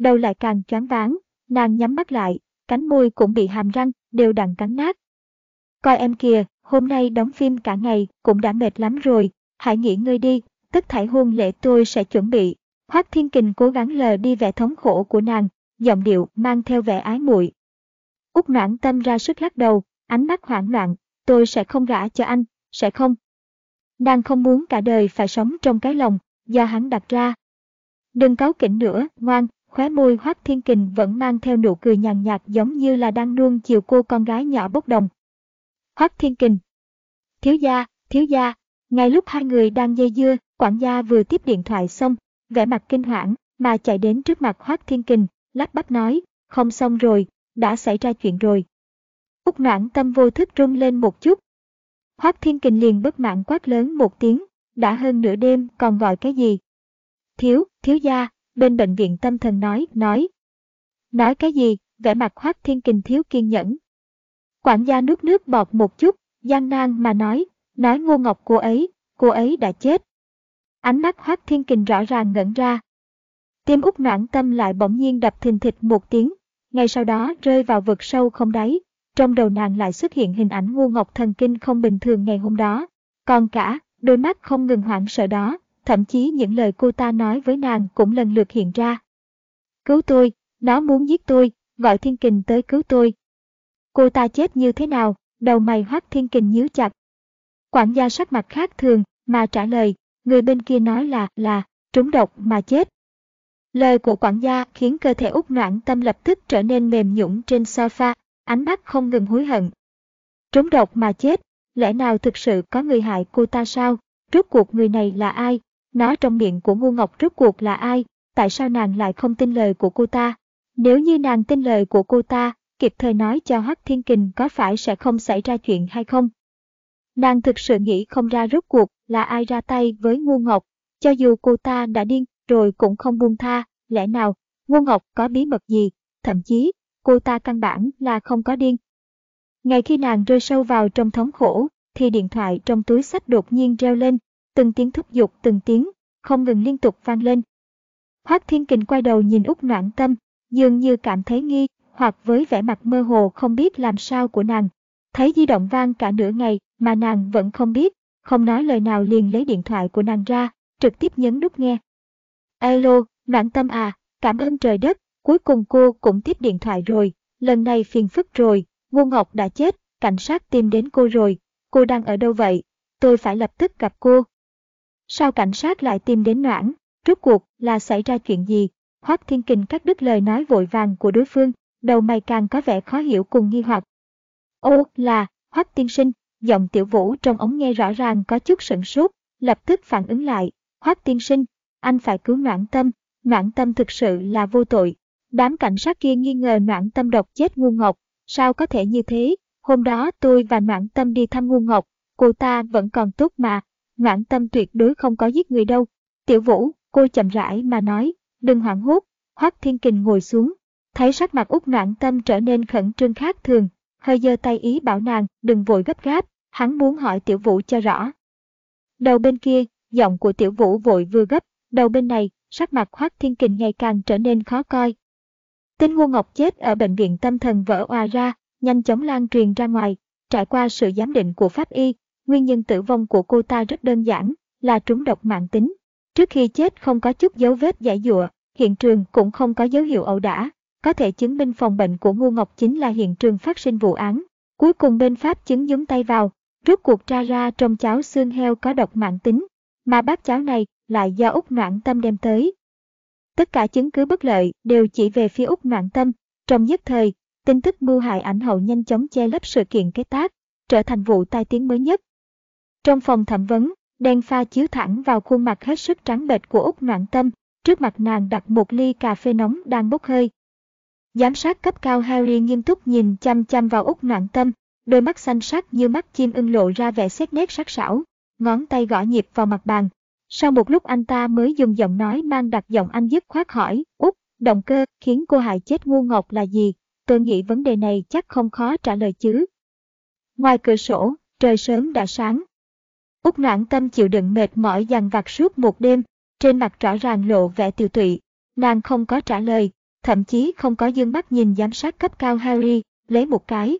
đầu lại càng choáng váng, nàng nhắm mắt lại, cánh môi cũng bị hàm răng, đều đặn cắn nát. Coi em kìa, hôm nay đóng phim cả ngày, cũng đã mệt lắm rồi, hãy nghỉ ngơi đi, tất thảy hôn lễ tôi sẽ chuẩn bị. Hoác Thiên Kình cố gắng lờ đi vẻ thống khổ của nàng, giọng điệu mang theo vẻ ái muội. Úc noãn tâm ra sức lắc đầu, ánh mắt hoảng loạn, tôi sẽ không gả cho anh, sẽ không. Nàng không muốn cả đời phải sống trong cái lòng, do hắn đặt ra. Đừng cáu kỉnh nữa, ngoan, khóe môi Hoác Thiên Kình vẫn mang theo nụ cười nhàn nhạt giống như là đang nuông chiều cô con gái nhỏ bốc đồng. Hoác Thiên Kình Thiếu gia, thiếu gia, ngay lúc hai người đang dây dưa, quản gia vừa tiếp điện thoại xong, vẻ mặt kinh hoảng, mà chạy đến trước mặt Hoác Thiên Kình, lắp bắp nói, không xong rồi, đã xảy ra chuyện rồi. Úc noãn tâm vô thức rung lên một chút. Hoác Thiên Kình liền bất mãn quát lớn một tiếng, đã hơn nửa đêm còn gọi cái gì? Thiếu, thiếu gia, bên bệnh viện tâm thần nói, nói. Nói cái gì, vẻ mặt Hoác Thiên Kình thiếu kiên nhẫn. Quản gia nước nước bọt một chút, gian nan mà nói, nói ngô ngọc cô ấy, cô ấy đã chết. Ánh mắt Hoác Thiên Kình rõ ràng ngẩn ra. Tim út noãn tâm lại bỗng nhiên đập thình thịch một tiếng, ngay sau đó rơi vào vực sâu không đáy. Trong đầu nàng lại xuất hiện hình ảnh ngu ngọc thần kinh không bình thường ngày hôm đó. Còn cả, đôi mắt không ngừng hoảng sợ đó, thậm chí những lời cô ta nói với nàng cũng lần lượt hiện ra. Cứu tôi, nó muốn giết tôi, gọi thiên kình tới cứu tôi. Cô ta chết như thế nào, đầu mày hoắt thiên kình nhíu chặt. Quản gia sắc mặt khác thường, mà trả lời, người bên kia nói là, là, trúng độc mà chết. Lời của quản gia khiến cơ thể út noãn tâm lập tức trở nên mềm nhũng trên sofa, ánh mắt không ngừng hối hận. Trúng độc mà chết, lẽ nào thực sự có người hại cô ta sao? Rốt cuộc người này là ai? Nó trong miệng của ngu ngọc rốt cuộc là ai? Tại sao nàng lại không tin lời của cô ta? Nếu như nàng tin lời của cô ta, kịp thời nói cho Hoắc Thiên Kình có phải sẽ không xảy ra chuyện hay không? Nàng thực sự nghĩ không ra rốt cuộc là ai ra tay với ngu ngọc, cho dù cô ta đã điên rồi cũng không buông tha, lẽ nào, ngu ngọc có bí mật gì, thậm chí, cô ta căn bản là không có điên. Ngay khi nàng rơi sâu vào trong thống khổ, thì điện thoại trong túi sách đột nhiên reo lên, từng tiếng thúc giục từng tiếng, không ngừng liên tục vang lên. Hoác Thiên Kình quay đầu nhìn Úc Noãn Tâm, dường như cảm thấy nghi, hoặc với vẻ mặt mơ hồ không biết làm sao của nàng. Thấy di động vang cả nửa ngày mà nàng vẫn không biết, không nói lời nào liền lấy điện thoại của nàng ra, trực tiếp nhấn nút nghe. Alo, Noãn Tâm à, cảm ơn trời đất, cuối cùng cô cũng tiếp điện thoại rồi, lần này phiền phức rồi, Ngô Ngọc đã chết, cảnh sát tìm đến cô rồi, cô đang ở đâu vậy? Tôi phải lập tức gặp cô. Sao cảnh sát lại tìm đến Noãn? Rốt cuộc là xảy ra chuyện gì? Hoác Thiên Kình cắt đứt lời nói vội vàng của đối phương, đầu mày càng có vẻ khó hiểu cùng nghi hoặc. Ô, là, Hoác Tiên Sinh, giọng tiểu vũ trong ống nghe rõ ràng có chút sửng sốt, lập tức phản ứng lại. Hoác Tiên Sinh, anh phải cứu Noãn Tâm, Noãn Tâm thực sự là vô tội. Đám cảnh sát kia nghi ngờ Noãn Tâm độc chết ngu ngọc, sao có thể như thế? Hôm đó tôi và Noãn Tâm đi thăm ngu ngọc, cô ta vẫn còn tốt mà, Noãn Tâm tuyệt đối không có giết người đâu. Tiểu Vũ, cô chậm rãi mà nói, đừng hoảng hốt. Hoắc Thiên Kình ngồi xuống, thấy sắc mặt út Noãn Tâm trở nên khẩn trương khác thường, hơi giơ tay ý bảo nàng đừng vội gấp gáp, hắn muốn hỏi Tiểu Vũ cho rõ. Đầu bên kia, giọng của Tiểu Vũ vội vừa gấp, đầu bên này, sắc mặt Hoắc Thiên Kình ngày càng trở nên khó coi. Tin Ngô Ngọc chết ở bệnh viện tâm thần vỡ òa ra, nhanh chóng lan truyền ra ngoài, trải qua sự giám định của pháp y, Nguyên nhân tử vong của cô ta rất đơn giản, là trúng độc mạng tính. Trước khi chết không có chút dấu vết giải dụa, hiện trường cũng không có dấu hiệu ẩu đả, có thể chứng minh phòng bệnh của Ngô Ngọc chính là hiện trường phát sinh vụ án. Cuối cùng bên pháp chứng nhúng tay vào, rút cuộc tra ra trong cháo xương heo có độc mạng tính, mà bát cháo này lại do Úc Noãn Tâm đem tới. Tất cả chứng cứ bất lợi đều chỉ về phía Úc Noãn Tâm, trong nhất thời, tin tức mưu hại ảnh hậu nhanh chóng che lấp sự kiện kế tác, trở thành vụ tai tiếng mới nhất trong phòng thẩm vấn, đèn pha chiếu thẳng vào khuôn mặt hết sức trắng bệch của Úc Noạn Tâm, trước mặt nàng đặt một ly cà phê nóng đang bốc hơi, Giám sát cấp cao Harry nghiêm túc nhìn chăm chăm vào Úc Noạn Tâm, đôi mắt xanh sắc như mắt chim ưng lộ ra vẻ xét nét sắc sảo, ngón tay gõ nhịp vào mặt bàn. Sau một lúc anh ta mới dùng giọng nói mang đặc giọng anh dứt khoát hỏi, Úc, động cơ khiến cô hại chết ngu ngọc là gì? Tôi nghĩ vấn đề này chắc không khó trả lời chứ. Ngoài cửa sổ, trời sớm đã sáng. Úc noãn tâm chịu đựng mệt mỏi dằn vặt suốt một đêm, trên mặt rõ ràng lộ vẻ tiêu tụy. Nàng không có trả lời, thậm chí không có dương mắt nhìn giám sát cấp cao Harry, lấy một cái.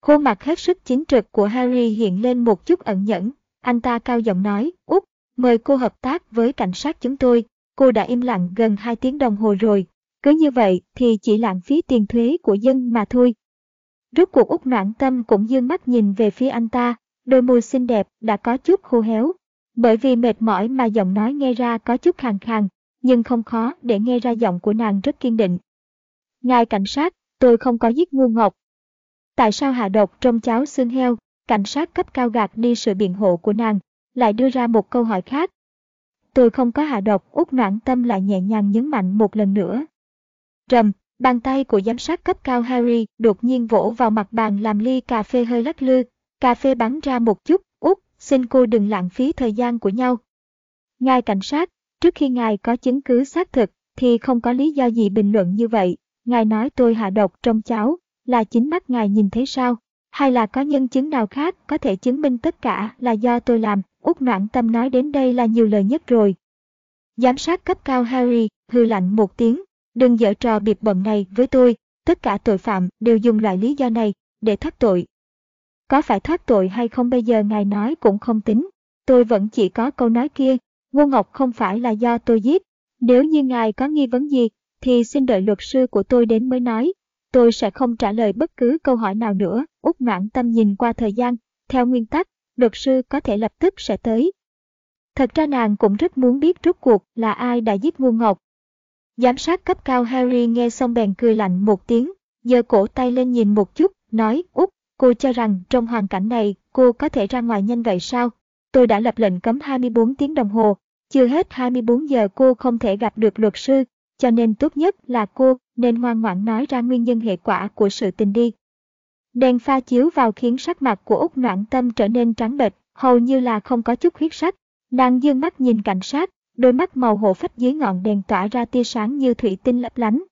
Khuôn mặt hết sức chính trực của Harry hiện lên một chút ẩn nhẫn, anh ta cao giọng nói, Úc, mời cô hợp tác với cảnh sát chúng tôi, cô đã im lặng gần 2 tiếng đồng hồ rồi, cứ như vậy thì chỉ lãng phí tiền thuế của dân mà thôi. Rốt cuộc Úc noãn tâm cũng dương mắt nhìn về phía anh ta, đôi môi xinh đẹp đã có chút khô héo. Bởi vì mệt mỏi mà giọng nói nghe ra có chút khàn khàn, nhưng không khó để nghe ra giọng của nàng rất kiên định. Ngài cảnh sát, tôi không có giết ngu ngọc. Tại sao hạ độc trong cháo xương heo, cảnh sát cấp cao gạt đi sự biện hộ của nàng, lại đưa ra một câu hỏi khác. Tôi không có hạ độc, út noãn tâm lại nhẹ nhàng nhấn mạnh một lần nữa. Trầm, bàn tay của giám sát cấp cao Harry đột nhiên vỗ vào mặt bàn làm ly cà phê hơi lắc lư, cà phê bắn ra một chút, út, xin cô đừng lãng phí thời gian của nhau. Ngài cảnh sát, trước khi ngài có chứng cứ xác thực, thì không có lý do gì bình luận như vậy. Ngài nói tôi hạ độc trong cháo, là chính mắt ngài nhìn thấy sao? Hay là có nhân chứng nào khác có thể chứng minh tất cả là do tôi làm? Út noãn tâm nói đến đây là nhiều lời nhất rồi. Giám sát cấp cao Harry hư lạnh một tiếng, đừng dở trò biệt bận này với tôi, tất cả tội phạm đều dùng loại lý do này để thoát tội. Có phải thoát tội hay không bây giờ ngài nói cũng không tính, tôi vẫn chỉ có câu nói kia, Ngô Ngọc không phải là do tôi giết, nếu như ngài có nghi vấn gì thì xin đợi luật sư của tôi đến mới nói, tôi sẽ không trả lời bất cứ câu hỏi nào nữa. Út noãn tâm nhìn qua thời gian, theo nguyên tắc, luật sư có thể lập tức sẽ tới. Thật ra nàng cũng rất muốn biết rốt cuộc là ai đã giết Ngô Ngọc. Giám sát cấp cao Harry nghe xong bèn cười lạnh một tiếng, giơ cổ tay lên nhìn một chút, nói, Út, cô cho rằng trong hoàn cảnh này cô có thể ra ngoài nhanh vậy sao? Tôi đã lập lệnh cấm 24 tiếng đồng hồ, chưa hết 24 giờ cô không thể gặp được luật sư, cho nên tốt nhất là cô nên ngoan ngoãn nói ra nguyên nhân hệ quả của sự tình đi. Đèn pha chiếu vào khiến sắc mặt của Úc Noãn Tâm trở nên trắng bệch, hầu như là không có chút huyết sắc. Nàng dương mắt nhìn cảnh sát, đôi mắt màu hổ phách dưới ngọn đèn tỏa ra tia sáng như thủy tinh lấp lánh.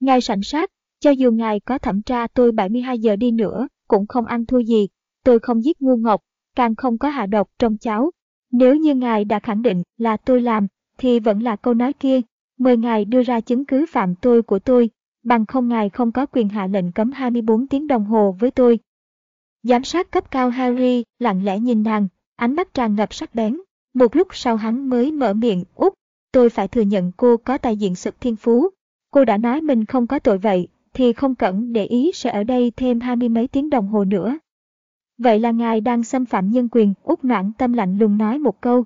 Ngài cảnh sát, cho dù ngài có thẩm tra tôi 72 giờ đi nữa, cũng không ăn thua gì. Tôi không giết ngu ngọc, càng không có hạ độc trong cháo. Nếu như ngài đã khẳng định là tôi làm, thì vẫn là câu nói kia, mời ngài đưa ra chứng cứ phạm tôi của tôi, bằng không ngài không có quyền hạ lệnh cấm 24 tiếng đồng hồ với tôi. Giám sát cấp cao Harry lặng lẽ nhìn nàng, ánh mắt tràn ngập sắc bén. Một lúc sau hắn mới mở miệng, út, tôi phải thừa nhận cô có tài diện sực thiên phú. Cô đã nói mình không có tội vậy, thì không cẩn để ý sẽ ở đây thêm hai mươi mấy tiếng đồng hồ nữa. Vậy là ngài đang xâm phạm nhân quyền, út noãn tâm lạnh lùng nói một câu.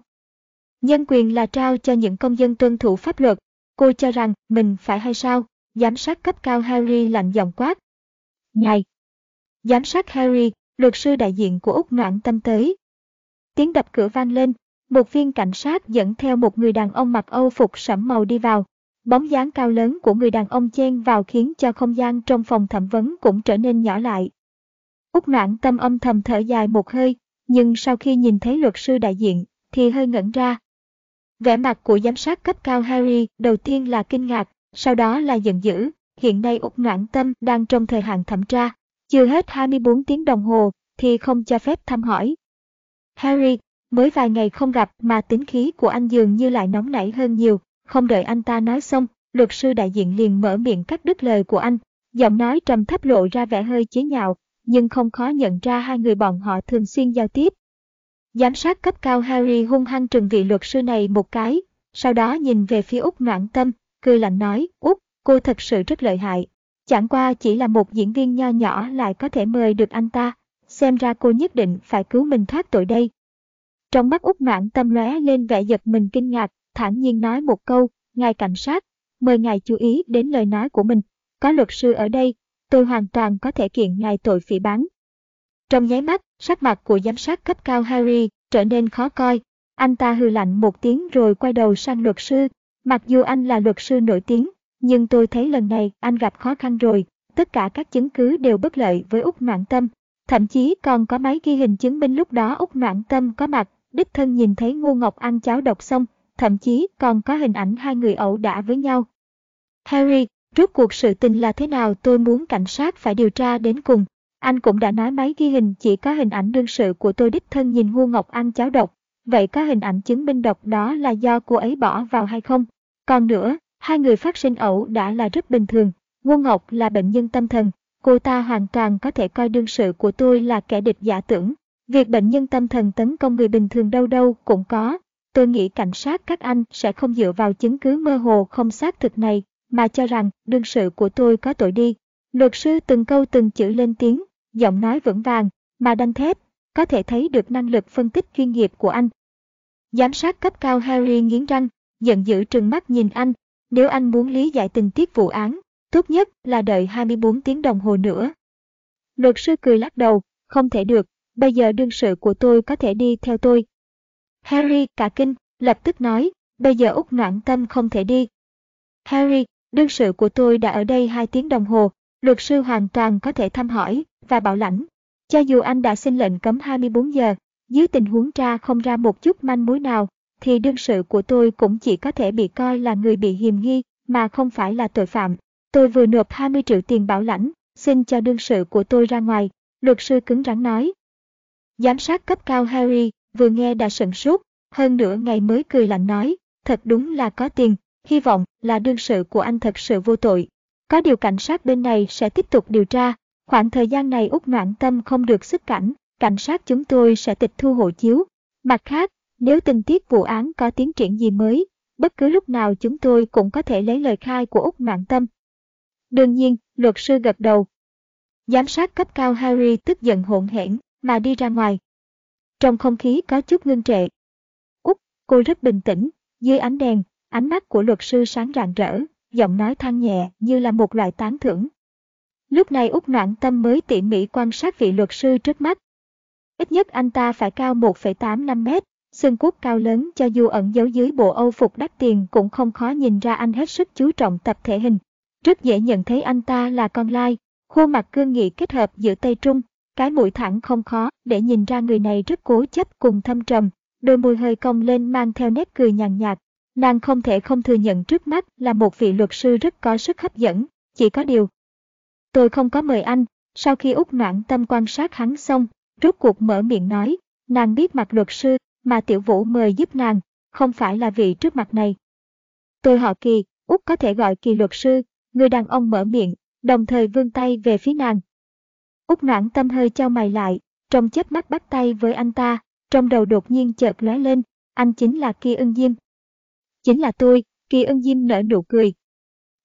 Nhân quyền là trao cho những công dân tuân thủ pháp luật. Cô cho rằng mình phải hay sao? Giám sát cấp cao Harry lạnh giọng quát. Ngài! Giám sát Harry, luật sư đại diện của Úc Noãn Tâm tới. Tiếng đập cửa vang lên, một viên cảnh sát dẫn theo một người đàn ông mặc âu phục sẫm màu đi vào. Bóng dáng cao lớn của người đàn ông chen vào khiến cho không gian trong phòng thẩm vấn cũng trở nên nhỏ lại. Úc noãn tâm âm thầm thở dài một hơi, nhưng sau khi nhìn thấy luật sư đại diện, thì hơi ngẩn ra. Vẻ mặt của giám sát cấp cao Harry đầu tiên là kinh ngạc, sau đó là giận dữ. Hiện nay Úc noãn tâm đang trong thời hạn thẩm tra, chưa hết 24 tiếng đồng hồ thì không cho phép thăm hỏi. Harry, mới vài ngày không gặp mà tính khí của anh dường như lại nóng nảy hơn nhiều, không đợi anh ta nói xong, luật sư đại diện liền mở miệng cắt đứt lời của anh, giọng nói trầm thấp lộ ra vẻ hơi chế nhạo, nhưng không khó nhận ra hai người bọn họ thường xuyên giao tiếp. Giám sát cấp cao Harry hung hăng trừng vị luật sư này một cái, sau đó nhìn về phía Úc noãn tâm, cười lạnh nói, Úc, cô thật sự rất lợi hại. Chẳng qua chỉ là một diễn viên nho nhỏ lại có thể mời được anh ta, xem ra cô nhất định phải cứu mình thoát tội đây. Trong mắt Úc noãn tâm lóe lên vẻ giật mình kinh ngạc, thản nhiên nói một câu, ngài cảnh sát, mời ngài chú ý đến lời nói của mình. Có luật sư ở đây, tôi hoàn toàn có thể kiện ngài tội phỉ bán. Trong nháy mắt, sắc mặt của giám sát cấp cao Harry trở nên khó coi. Anh ta hừ lạnh một tiếng rồi quay đầu sang luật sư. Mặc dù anh là luật sư nổi tiếng, nhưng tôi thấy lần này anh gặp khó khăn rồi, tất cả các chứng cứ đều bất lợi với Úc Noãn Tâm. Thậm chí còn có máy ghi hình chứng minh lúc đó Úc Noãn Tâm có mặt, đích thân nhìn thấy Ngô Ngọc ăn cháo độc xong, thậm chí còn có hình ảnh hai người ẩu đả với nhau. Harry, rốt cuộc sự tình là thế nào tôi muốn cảnh sát phải điều tra đến cùng. Anh cũng đã nói máy ghi hình chỉ có hình ảnh đương sự của tôi đích thân nhìn Ngô Ngọc ăn cháo độc. Vậy có hình ảnh chứng minh độc đó là do cô ấy bỏ vào hay không? Còn nữa, hai người phát sinh ẩu đã là rất bình thường. Ngô Ngọc là bệnh nhân tâm thần, cô ta hoàn toàn có thể coi đương sự của tôi là kẻ địch giả tưởng. Việc bệnh nhân tâm thần tấn công người bình thường đâu đâu cũng có. Tôi nghĩ cảnh sát các anh sẽ không dựa vào chứng cứ mơ hồ không xác thực này, mà cho rằng đương sự của tôi có tội đi. Luật sư từng câu từng chữ lên tiếng, giọng nói vững vàng, mà đanh thép, có thể thấy được năng lực phân tích chuyên nghiệp của anh. Giám sát cấp cao Harry nghiến răng, giận dữ trừng mắt nhìn anh, nếu anh muốn lý giải tình tiết vụ án, tốt nhất là đợi 24 tiếng đồng hồ nữa. Luật sư cười lắc đầu, không thể được, bây giờ đương sự của tôi có thể đi theo tôi. Harry cả kinh, lập tức nói, bây giờ Úc Noãn Tâm không thể đi. Harry, đương sự của tôi đã ở đây 2 tiếng đồng hồ, luật sư hoàn toàn có thể thăm hỏi và bảo lãnh. Cho dù anh đã xin lệnh cấm 24 giờ, dưới tình huống tra không ra một chút manh mối nào, thì đương sự của tôi cũng chỉ có thể bị coi là người bị hiềm nghi, mà không phải là tội phạm. Tôi vừa nộp 20 triệu tiền bảo lãnh, xin cho đương sự của tôi ra ngoài, luật sư cứng rắn nói. Giám sát cấp cao Harry vừa nghe đã sửng sốt, hơn nửa ngày mới cười lạnh nói, thật đúng là có tiền, hy vọng là đương sự của anh thật sự vô tội. Có điều cảnh sát bên này sẽ tiếp tục điều tra, khoảng thời gian này Úc Noãn Tâm không được xuất cảnh, cảnh sát chúng tôi sẽ tịch thu hộ chiếu. Mặt khác, nếu tình tiết vụ án có tiến triển gì mới, bất cứ lúc nào chúng tôi cũng có thể lấy lời khai của Úc Noãn Tâm. Đương nhiên, luật sư gật đầu. Giám sát cấp cao Harry tức giận hỗn hển mà đi ra ngoài. Trong không khí có chút ngưng trệ. Úc, cô rất bình tĩnh, dưới ánh đèn, ánh mắt của luật sư sáng rạng rỡ, giọng nói than nhẹ như là một loại tán thưởng. Lúc này Úc Noãn Tâm mới tỉ mỉ quan sát vị luật sư trước mắt. Ít nhất anh ta phải cao 1,85 mét, xương cốt cao lớn cho dù ẩn giấu dưới bộ âu phục đắt tiền cũng không khó nhìn ra anh hết sức chú trọng tập thể hình. Rất dễ nhận thấy anh ta là con lai, khuôn mặt cương nghị kết hợp giữa Tây Trung, cái mũi thẳng không khó để nhìn ra người này rất cố chấp cùng thâm trầm, đôi môi hơi cong lên mang theo nét cười nhàn nhạt. Nàng không thể không thừa nhận trước mắt là một vị luật sư rất có sức hấp dẫn, chỉ có điều. Tôi không có mời anh, sau khi út noãn tâm quan sát hắn xong, rốt cuộc mở miệng nói, nàng biết mặt luật sư, mà tiểu vũ mời giúp nàng, không phải là vị trước mặt này. Tôi họ kỳ, út có thể gọi kỳ luật sư, người đàn ông mở miệng, đồng thời vươn tay về phía nàng. Úc noãn tâm hơi trao mày lại, trong chớp mắt bắt tay với anh ta, trong đầu đột nhiên chợt lóe lên, anh chính là Kỳ ưng diêm. Chính là tôi, Kỳ ưng diêm nở nụ cười.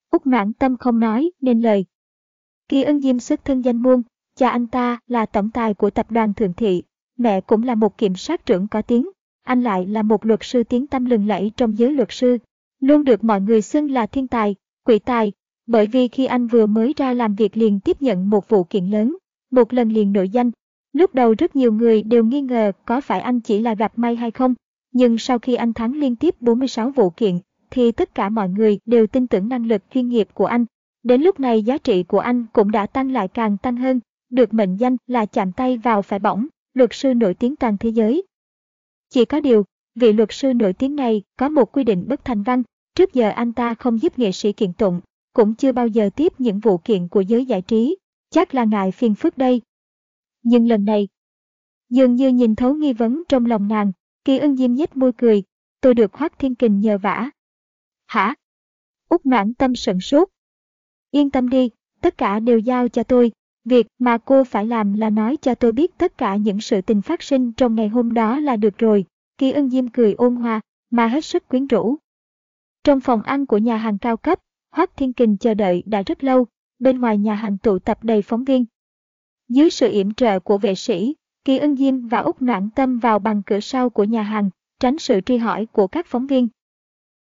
Úc noãn tâm không nói nên lời. Kỳ ưng diêm xuất thân danh môn, cha anh ta là tổng tài của tập đoàn Thượng Thị, mẹ cũng là một kiểm sát trưởng có tiếng, anh lại là một luật sư tiếng tâm lừng lẫy trong giới luật sư, luôn được mọi người xưng là thiên tài, quỷ tài, bởi vì khi anh vừa mới ra làm việc liền tiếp nhận một vụ kiện lớn, một lần liền nổi danh. Lúc đầu rất nhiều người đều nghi ngờ có phải anh chỉ là gặp may hay không, nhưng sau khi anh thắng liên tiếp 46 vụ kiện, thì tất cả mọi người đều tin tưởng năng lực chuyên nghiệp của anh. Đến lúc này giá trị của anh cũng đã tăng lại càng tăng hơn, được mệnh danh là chạm tay vào phải bỏng, luật sư nổi tiếng toàn thế giới. Chỉ có điều, vị luật sư nổi tiếng này có một quy định bất thành văn, trước giờ anh ta không giúp nghệ sĩ kiện tụng, cũng chưa bao giờ tiếp những vụ kiện của giới giải trí, chắc là ngại phiền phức đây. Nhưng lần này, dường như nhìn thấu nghi vấn trong lòng nàng, kỳ ân diêm nhếch môi cười, tôi được Hoác Thiên Kình nhờ vả. Hả? Úc mãn tâm sận sốt. Yên tâm đi, tất cả đều giao cho tôi, việc mà cô phải làm là nói cho tôi biết tất cả những sự tình phát sinh trong ngày hôm đó là được rồi. Kỳ ân diêm cười ôn hòa, mà hết sức quyến rũ. Trong phòng ăn của nhà hàng cao cấp, Hoác Thiên Kình chờ đợi đã rất lâu, bên ngoài nhà hàng tụ tập đầy phóng viên. Dưới sự yểm trợ của vệ sĩ, Kỳ Ân Diêm và Úc Noãn Tâm vào bằng cửa sau của nhà hàng, tránh sự truy hỏi của các phóng viên.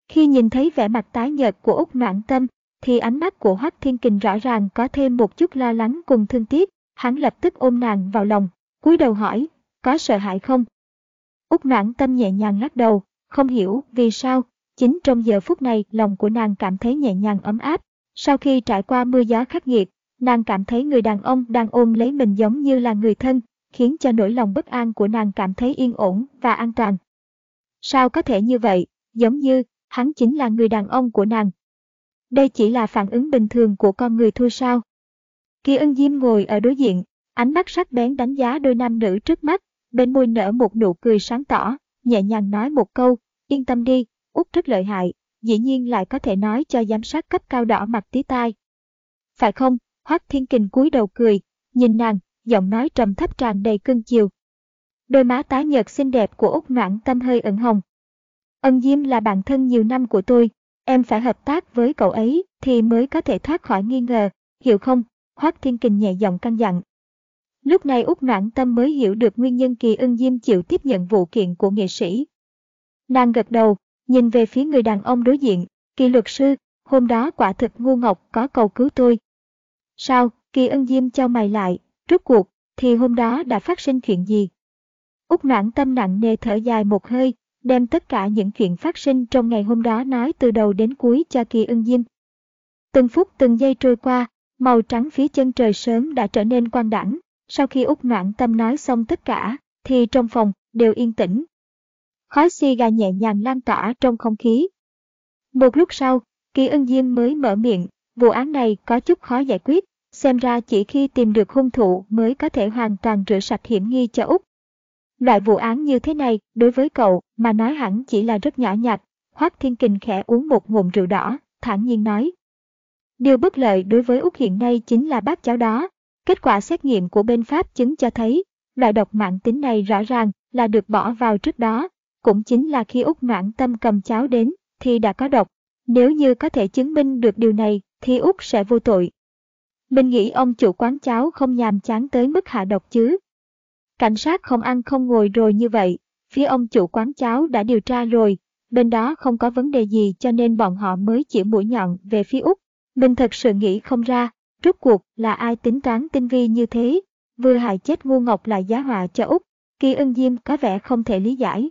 Khi nhìn thấy vẻ mặt tái nhợt của Úc Noãn Tâm, thì ánh mắt của Hoắc Thiên Kình rõ ràng có thêm một chút lo lắng cùng thương tiếc, hắn lập tức ôm nàng vào lòng, cúi đầu hỏi, có sợ hãi không? Úc Noãn Tâm nhẹ nhàng lắc đầu, không hiểu vì sao, Chính trong giờ phút này, lòng của nàng cảm thấy nhẹ nhàng ấm áp. Sau khi trải qua mưa gió khắc nghiệt, nàng cảm thấy người đàn ông đang ôm lấy mình giống như là người thân, khiến cho nỗi lòng bất an của nàng cảm thấy yên ổn và an toàn. Sao có thể như vậy, giống như hắn chính là người đàn ông của nàng. Đây chỉ là phản ứng bình thường của con người thôi sao? Kỳ ân diêm ngồi ở đối diện, ánh mắt sắc bén đánh giá đôi nam nữ trước mắt, bên môi nở một nụ cười sáng tỏ, nhẹ nhàng nói một câu, yên tâm đi, út rất lợi hại, dĩ nhiên lại có thể nói cho giám sát cấp cao đỏ mặt tí tai. Phải không? Hoác Thiên Kình cúi đầu cười, nhìn nàng, giọng nói trầm thấp tràn đầy cưng chiều. Đôi má tái nhợt xinh đẹp của Úc Noãn Tâm hơi ửng hồng. Ân Diêm là bạn thân nhiều năm của tôi, em phải hợp tác với cậu ấy thì mới có thể thoát khỏi nghi ngờ, hiểu không? Hoác Thiên Kình nhẹ giọng căn dặn. Lúc này Úc Noãn Tâm mới hiểu được nguyên nhân Kỳ Ân Diêm chịu tiếp nhận vụ kiện của nghệ sĩ. Nàng gật đầu, nhìn về phía người đàn ông đối diện, Kỳ luật sư, hôm đó quả thực ngu ngọc có cầu cứu tôi. Sao, Kỳ Ân Diêm cho mày lại, rốt cuộc, thì hôm đó đã phát sinh chuyện gì? Úc Noãn Tâm nặng nề thở dài một hơi, đem tất cả những chuyện phát sinh trong ngày hôm đó nói từ đầu đến cuối cho Kỳ Ân Diêm. Từng phút từng giây trôi qua, màu trắng phía chân trời sớm đã trở nên quang đẳng. Sau khi Úc Noãn Tâm nói xong tất cả, thì trong phòng đều yên tĩnh. Khói xì gà nhẹ nhàng lan tỏa trong không khí. Một lúc sau, Kỳ Ân Diêm mới mở miệng, vụ án này có chút khó giải quyết, xem ra chỉ khi tìm được hung thủ mới có thể hoàn toàn rửa sạch hiểm nghi cho Úc. Loại vụ án như thế này, đối với cậu, mà nói hẳn chỉ là rất nhỏ nhặt. Hoác Thiên Kình khẽ uống một ngụm rượu đỏ, thản nhiên nói. Điều bất lợi đối với Úc hiện nay chính là bác cháu đó. Kết quả xét nghiệm của bên Pháp chứng cho thấy, loại độc mạng tính này rõ ràng là được bỏ vào trước đó. Cũng chính là khi Úc noãn tâm cầm cháo đến, thì đã có độc. Nếu như có thể chứng minh được điều này, thì Úc sẽ vô tội. Mình nghĩ ông chủ quán cháo không nhàm chán tới mức hạ độc chứ. Cảnh sát không ăn không ngồi rồi như vậy, phía ông chủ quán cháo đã điều tra rồi, bên đó không có vấn đề gì cho nên bọn họ mới chỉ mũi nhọn về phía Úc. Mình thật sự nghĩ không ra, rốt cuộc là ai tính toán tinh vi như thế, vừa hại chết ngu ngọc lại giá họa cho Úc, kỳ ân diêm có vẻ không thể lý giải.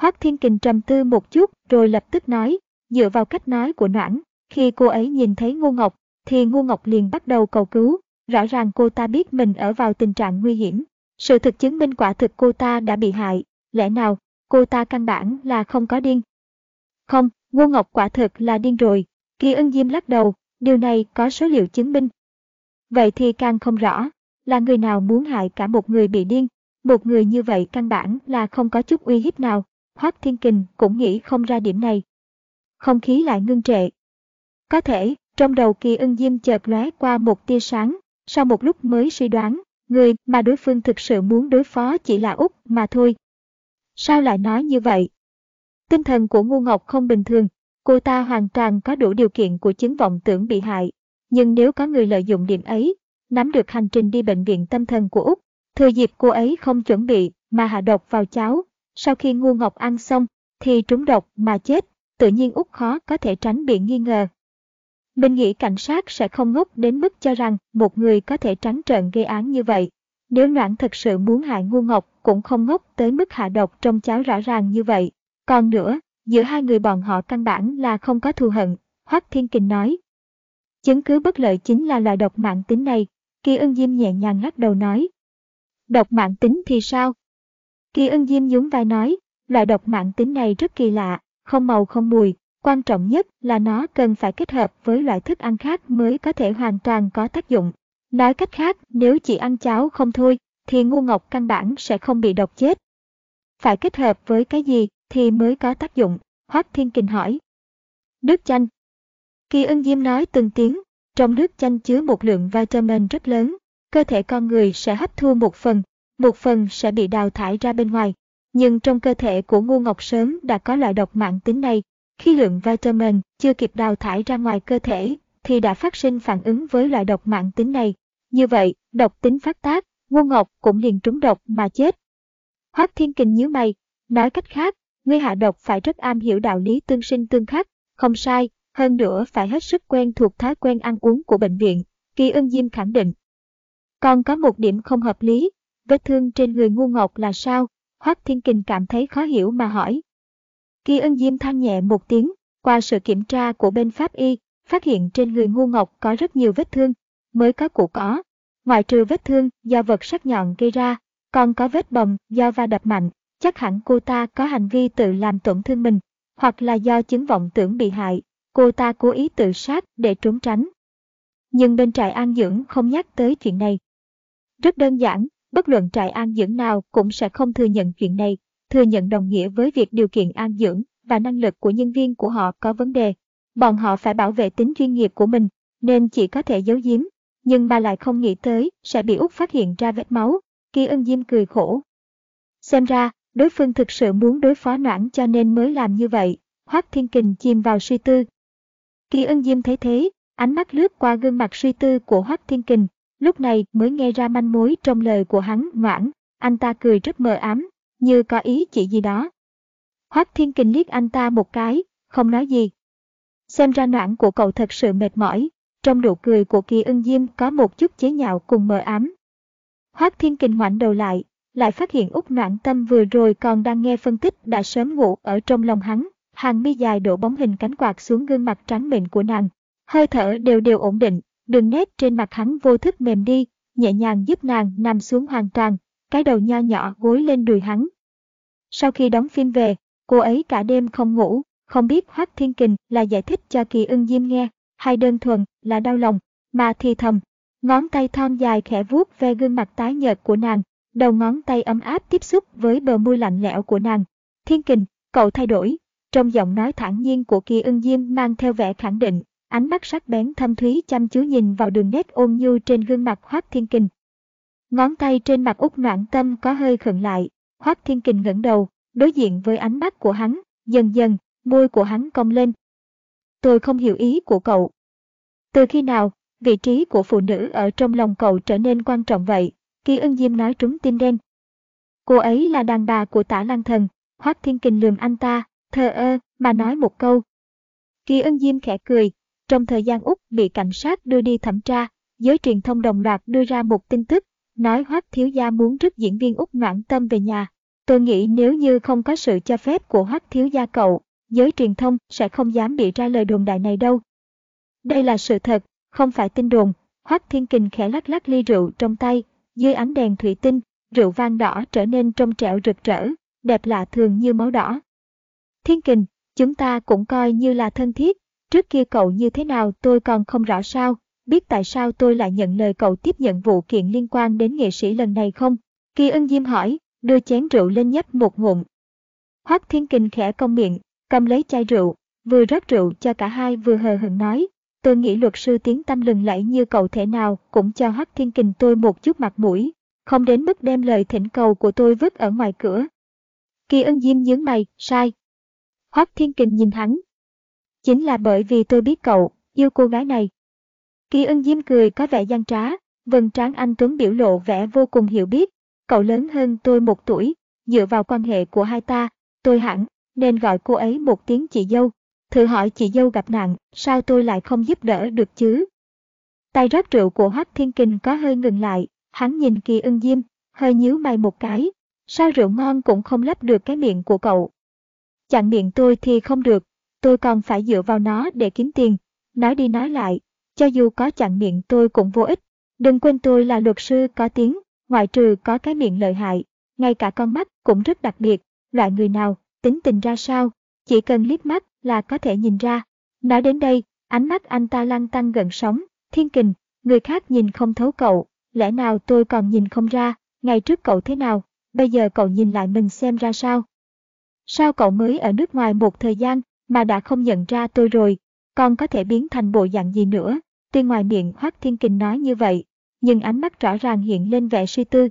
Hoác Thiên Kình trầm tư một chút rồi lập tức nói, dựa vào cách nói của Noãn, khi cô ấy nhìn thấy Ngô ngọc, thì Ngô ngọc liền bắt đầu cầu cứu, rõ ràng cô ta biết mình ở vào tình trạng nguy hiểm, sự thực chứng minh quả thực cô ta đã bị hại, lẽ nào cô ta căn bản là không có điên? Không, Ngô Ngọc quả thực là điên rồi, Kỳ ân Diêm lắc đầu, điều này có số liệu chứng minh. Vậy thì càng không rõ, là người nào muốn hại cả một người bị điên, một người như vậy căn bản là không có chút uy hiếp nào, Hoác Thiên Kình cũng nghĩ không ra điểm này. Không khí lại ngưng trệ. Có thể, trong đầu Kỳ ân Diêm chợt lóe qua một tia sáng, sau một lúc mới suy đoán, Người mà đối phương thực sự muốn đối phó chỉ là Úc mà thôi. Sao lại nói như vậy? Tinh thần của Ngu Ngọc không bình thường, cô ta hoàn toàn có đủ điều kiện của chứng vọng tưởng bị hại. Nhưng nếu có người lợi dụng điểm ấy, nắm được hành trình đi bệnh viện tâm thần của Úc, thừa dịp cô ấy không chuẩn bị mà hạ độc vào cháu sau khi Ngu Ngọc ăn xong thì trúng độc mà chết, tự nhiên Úc khó có thể tránh bị nghi ngờ mình nghĩ cảnh sát sẽ không ngốc đến mức cho rằng một người có thể trắng trợn gây án như vậy. Nếu Noãn thật sự muốn hại ngu ngọc cũng không ngốc tới mức hạ độc trong cháo rõ ràng như vậy. Còn nữa, giữa hai người bọn họ căn bản là không có thù hận, Hoắc Thiên Kình nói. Chứng cứ bất lợi chính là loại độc mạng tính này, Kỳ ân Diêm nhẹ nhàng lắc đầu nói. Độc mạng tính thì sao? Kỳ ân Diêm nhún vai nói, loại độc mạng tính này rất kỳ lạ, không màu không mùi, Quan trọng nhất là nó cần phải kết hợp với loại thức ăn khác mới có thể hoàn toàn có tác dụng. Nói cách khác, nếu chỉ ăn cháo không thôi, thì ngu ngọc căn bản sẽ không bị độc chết. Phải kết hợp với cái gì thì mới có tác dụng? Hoác Thiên Kình hỏi. Nước chanh. Kỳ ân diêm nói từng tiếng, trong nước chanh chứa một lượng vitamin rất lớn, cơ thể con người sẽ hấp thu một phần, một phần sẽ bị đào thải ra bên ngoài. Nhưng trong cơ thể của ngu ngọc sớm đã có loại độc mạng tính này, khi lượng vitamin chưa kịp đào thải ra ngoài cơ thể, thì đã phát sinh phản ứng với loại độc mạng tính này. Như vậy, độc tính phát tác, Ngô Ngọc cũng liền trúng độc mà chết. Hoác Thiên Kình nhíu mày, nói cách khác, ngươi hạ độc phải rất am hiểu đạo lý tương sinh tương khắc, không sai, hơn nữa phải hết sức quen thuộc thói quen ăn uống của bệnh viện, Kỳ Ân Diêm khẳng định. Còn có một điểm không hợp lý, vết thương trên người Ngu Ngọc là sao? Hoắc Thiên Kình cảm thấy khó hiểu mà hỏi. Kỳ ân diêm than nhẹ một tiếng, qua sự kiểm tra của bên pháp y, phát hiện trên người ngu ngọc có rất nhiều vết thương, mới có cụ có. Ngoại trừ vết thương do vật sắc nhọn gây ra, còn có vết bầm do va đập mạnh, chắc hẳn cô ta có hành vi tự làm tổn thương mình, hoặc là do chứng vọng tưởng bị hại, cô ta cố ý tự sát để trốn tránh. Nhưng bên trại an dưỡng không nhắc tới chuyện này. Rất đơn giản, bất luận trại an dưỡng nào cũng sẽ không thừa nhận chuyện này, thừa nhận đồng nghĩa với việc điều kiện an dưỡng và năng lực của nhân viên của họ có vấn đề. Bọn họ phải bảo vệ tính chuyên nghiệp của mình, nên chỉ có thể giấu giếm. Nhưng bà lại không nghĩ tới sẽ bị Út phát hiện ra vết máu. Kỳ ân diêm cười khổ. Xem ra, đối phương thực sự muốn đối phó noãn cho nên mới làm như vậy. Hoác Thiên Kình chìm vào suy tư. Kỳ ân diêm thấy thế, ánh mắt lướt qua gương mặt suy tư của Hoác Thiên Kình, lúc này mới nghe ra manh mối trong lời của hắn ngoãn, anh ta cười rất mờ ám, như có ý chỉ gì đó. Hoác Thiên Kình liếc anh ta một cái, không nói gì. Xem ra noãn của cậu thật sự mệt mỏi, trong nụ cười của Kỳ ân diêm có một chút chế nhạo cùng mờ ám. Hoác Thiên Kình ngoảnh đầu lại, lại phát hiện út Noãn Tâm vừa rồi còn đang nghe phân tích đã sớm ngủ ở trong lòng hắn, hàng mi dài đổ bóng hình cánh quạt xuống gương mặt trắng mịn của nàng. Hơi thở đều đều ổn định, đường nét trên mặt hắn vô thức mềm đi, nhẹ nhàng giúp nàng nằm xuống hoàn toàn, cái đầu nho nhỏ gối lên đùi hắn. Sau khi đóng phim về, cô ấy cả đêm không ngủ, không biết Hoác Thiên Kình là giải thích cho Kỳ ưng Diêm nghe, hay đơn thuần là đau lòng, mà thì thầm. Ngón tay thon dài khẽ vuốt ve gương mặt tái nhợt của nàng, đầu ngón tay ấm áp tiếp xúc với bờ môi lạnh lẽo của nàng. Thiên Kình, cậu thay đổi. Trong giọng nói thản nhiên của Kỳ ưng Diêm mang theo vẻ khẳng định, ánh mắt sắc bén thâm thúy chăm chú nhìn vào đường nét ôn nhu trên gương mặt Hoác Thiên Kình. Ngón tay trên mặt út noạn tâm có hơi khẩn lại, Hoác Thiên Kình ngẩng đầu, đối diện với ánh mắt của hắn, dần dần, môi của hắn cong lên. Tôi không hiểu ý của cậu. Từ khi nào, vị trí của phụ nữ ở trong lòng cậu trở nên quan trọng vậy? Kỳ ân diêm nói trúng tim đen. Cô ấy là đàn bà của tả lăng thần, Hoác Thiên Kình lườm anh ta, thờ ơ, mà nói một câu. Kỳ ân diêm khẽ cười, trong thời gian Úc bị cảnh sát đưa đi thẩm tra, giới truyền thông đồng loạt đưa ra một tin tức, nói Hoác Thiếu Gia muốn rước diễn viên Úc noãn tâm về nhà. Tôi nghĩ nếu như không có sự cho phép của Hoác Thiếu Gia cậu, giới truyền thông sẽ không dám bị ra lời đồn đại này đâu. Đây là sự thật, không phải tin đồn. Hoác Thiên Kình khẽ lắc lắc ly rượu trong tay, dưới ánh đèn thủy tinh, rượu vang đỏ trở nên trong trẻo rực rỡ, đẹp lạ thường như máu đỏ. Thiên Kình, chúng ta cũng coi như là thân thiết, trước kia cậu như thế nào tôi còn không rõ sao, biết tại sao tôi lại nhận lời cậu tiếp nhận vụ kiện liên quan đến nghệ sĩ lần này không? Kỳ ân diêm hỏi, đưa chén rượu lên nhấp một ngụm. Hoác Thiên Kình khẽ cong miệng, cầm lấy chai rượu, vừa rót rượu cho cả hai vừa hờ hững nói. Tôi nghĩ luật sư tiếng tâm lừng lẫy như cậu thể nào cũng cho Hoác Thiên Kình tôi một chút mặt mũi, không đến mức đem lời thỉnh cầu của tôi vứt ở ngoài cửa. Kỳ ân diêm nhướng mày, sai. Hoác Thiên Kình nhìn hắn. Chính là bởi vì tôi biết cậu, yêu cô gái này. Kỳ ân diêm cười có vẻ gian trá, vầng trán anh Tuấn biểu lộ vẻ vô cùng hiểu biết. Cậu lớn hơn tôi một tuổi, dựa vào quan hệ của hai ta, tôi hẳn nên gọi cô ấy một tiếng chị dâu. Thử hỏi chị dâu gặp nạn, sao tôi lại không giúp đỡ được chứ? Tay rót rượu của Hoắc Thiên Kình có hơi ngừng lại, hắn nhìn Kỳ Ân Diêm, hơi nhíu mày một cái. Sao rượu ngon cũng không lấp được cái miệng của cậu? Chặn miệng tôi thì không được, tôi còn phải dựa vào nó để kiếm tiền. Nói đi nói lại, cho dù có chặn miệng tôi cũng vô ích. Đừng quên tôi là luật sư có tiếng, ngoại trừ có cái miệng lợi hại, ngay cả con mắt cũng rất đặc biệt. Loại người nào, tính tình ra sao, chỉ cần liếc mắt là có thể nhìn ra. Nói đến đây, ánh mắt anh ta lăng tăng gần sóng, thiên kình, người khác nhìn không thấu cậu, lẽ nào tôi còn nhìn không ra, ngày trước cậu thế nào, bây giờ cậu nhìn lại mình xem ra sao. Sao cậu mới ở nước ngoài một thời gian mà đã không nhận ra tôi rồi, con có thể biến thành bộ dạng gì nữa, tuy ngoài miệng Hoác Thiên Kình nói như vậy, nhưng ánh mắt rõ ràng hiện lên vẻ suy tư.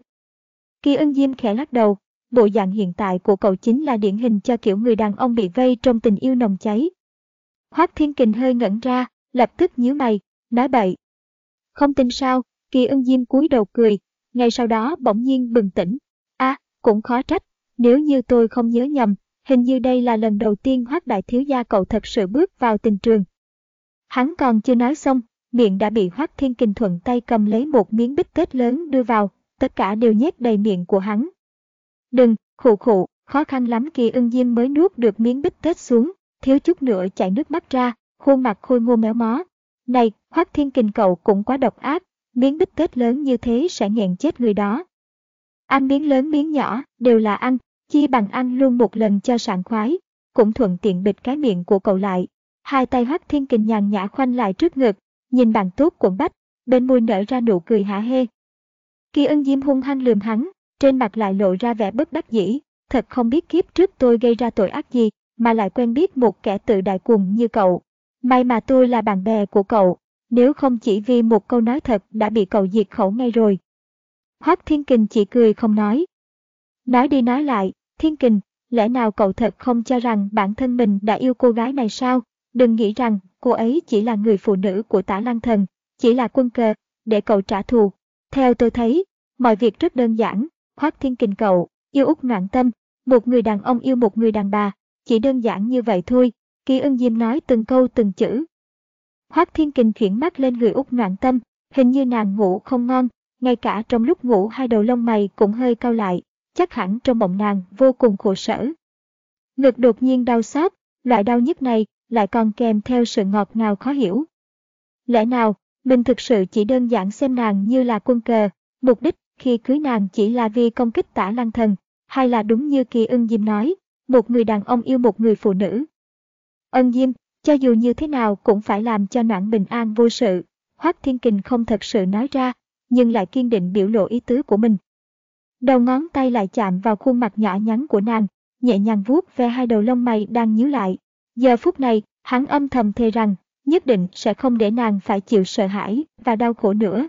Kỳ ân diêm khẽ lắc đầu, bộ dạng hiện tại của cậu chính là điển hình cho kiểu người đàn ông bị vây trong tình yêu nồng cháy. Hoác Thiên Kình hơi ngẩn ra, lập tức nhíu mày, nói bậy. Không tin sao, kỳ ân diêm cúi đầu cười, ngay sau đó bỗng nhiên bừng tỉnh. a à, cũng khó trách, nếu như tôi không nhớ nhầm, hình như đây là lần đầu tiên Hoác Đại Thiếu Gia cậu thật sự bước vào tình trường. Hắn còn chưa nói xong, miệng đã bị Hoác Thiên Kình thuận tay cầm lấy một miếng bít tết lớn đưa vào, tất cả đều nhét đầy miệng của hắn. Đừng, khụ khụ, Khó khăn lắm Kỳ ưng diêm mới nuốt được miếng bít tết xuống, thiếu chút nữa chảy nước mắt ra, khuôn mặt khôi ngô méo mó. Này, Hoác Thiên Kình cậu cũng quá độc ác, miếng bít tết lớn như thế sẽ nghẹn chết người đó. Ăn miếng lớn miếng nhỏ, đều là ăn, chi bằng ăn luôn một lần cho sảng khoái, cũng thuận tiện bịt cái miệng của cậu lại. Hai tay Hoắc Thiên Kình nhàn nhã khoanh lại trước ngực, nhìn bạn tốt quận bách, bên môi nở ra nụ cười hả hê. Kỳ ân diêm hung hăng lườm hắn, trên mặt lại lộ ra vẻ bất đắc dĩ, thật không biết kiếp trước tôi gây ra tội ác gì, mà lại quen biết một kẻ tự đại cuồng như cậu. May mà tôi là bạn bè của cậu, nếu không chỉ vì một câu nói thật đã bị cậu diệt khẩu ngay rồi. Hoác Thiên Kình chỉ cười không nói. Nói đi nói lại, Thiên Kình, lẽ nào cậu thật không cho rằng bản thân mình đã yêu cô gái này sao? Đừng nghĩ rằng cô ấy chỉ là người phụ nữ của tả lăng thần, chỉ là quân cờ, để cậu trả thù. Theo tôi thấy, mọi việc rất đơn giản, Hoác Thiên Kình cậu, yêu út ngoạn tâm, một người đàn ông yêu một người đàn bà, chỉ đơn giản như vậy thôi, Kỳ ưng diêm nói từng câu từng chữ. Hoác Thiên Kình chuyển mắt lên người út ngoạn tâm, hình như nàng ngủ không ngon, ngay cả trong lúc ngủ hai đầu lông mày cũng hơi cao lại, chắc hẳn trong mộng nàng vô cùng khổ sở. Ngực đột nhiên đau xót, loại đau nhức này lại còn kèm theo sự ngọt ngào khó hiểu. Lẽ nào, mình thực sự chỉ đơn giản xem nàng như là quân cờ, mục đích khi cưới nàng chỉ là vì công kích tả lăng thần, hay là đúng như kỳ ưng diêm nói, một người đàn ông yêu một người phụ nữ. Ân diêm, cho dù như thế nào cũng phải làm cho noãn bình an vô sự, Hoác Thiên Kình không thật sự nói ra, nhưng lại kiên định biểu lộ ý tứ của mình. Đầu ngón tay lại chạm vào khuôn mặt nhỏ nhắn của nàng, nhẹ nhàng vuốt ve hai đầu lông mày đang nhíu lại. Giờ phút này, hắn âm thầm thề rằng, nhất định sẽ không để nàng phải chịu sợ hãi và đau khổ nữa.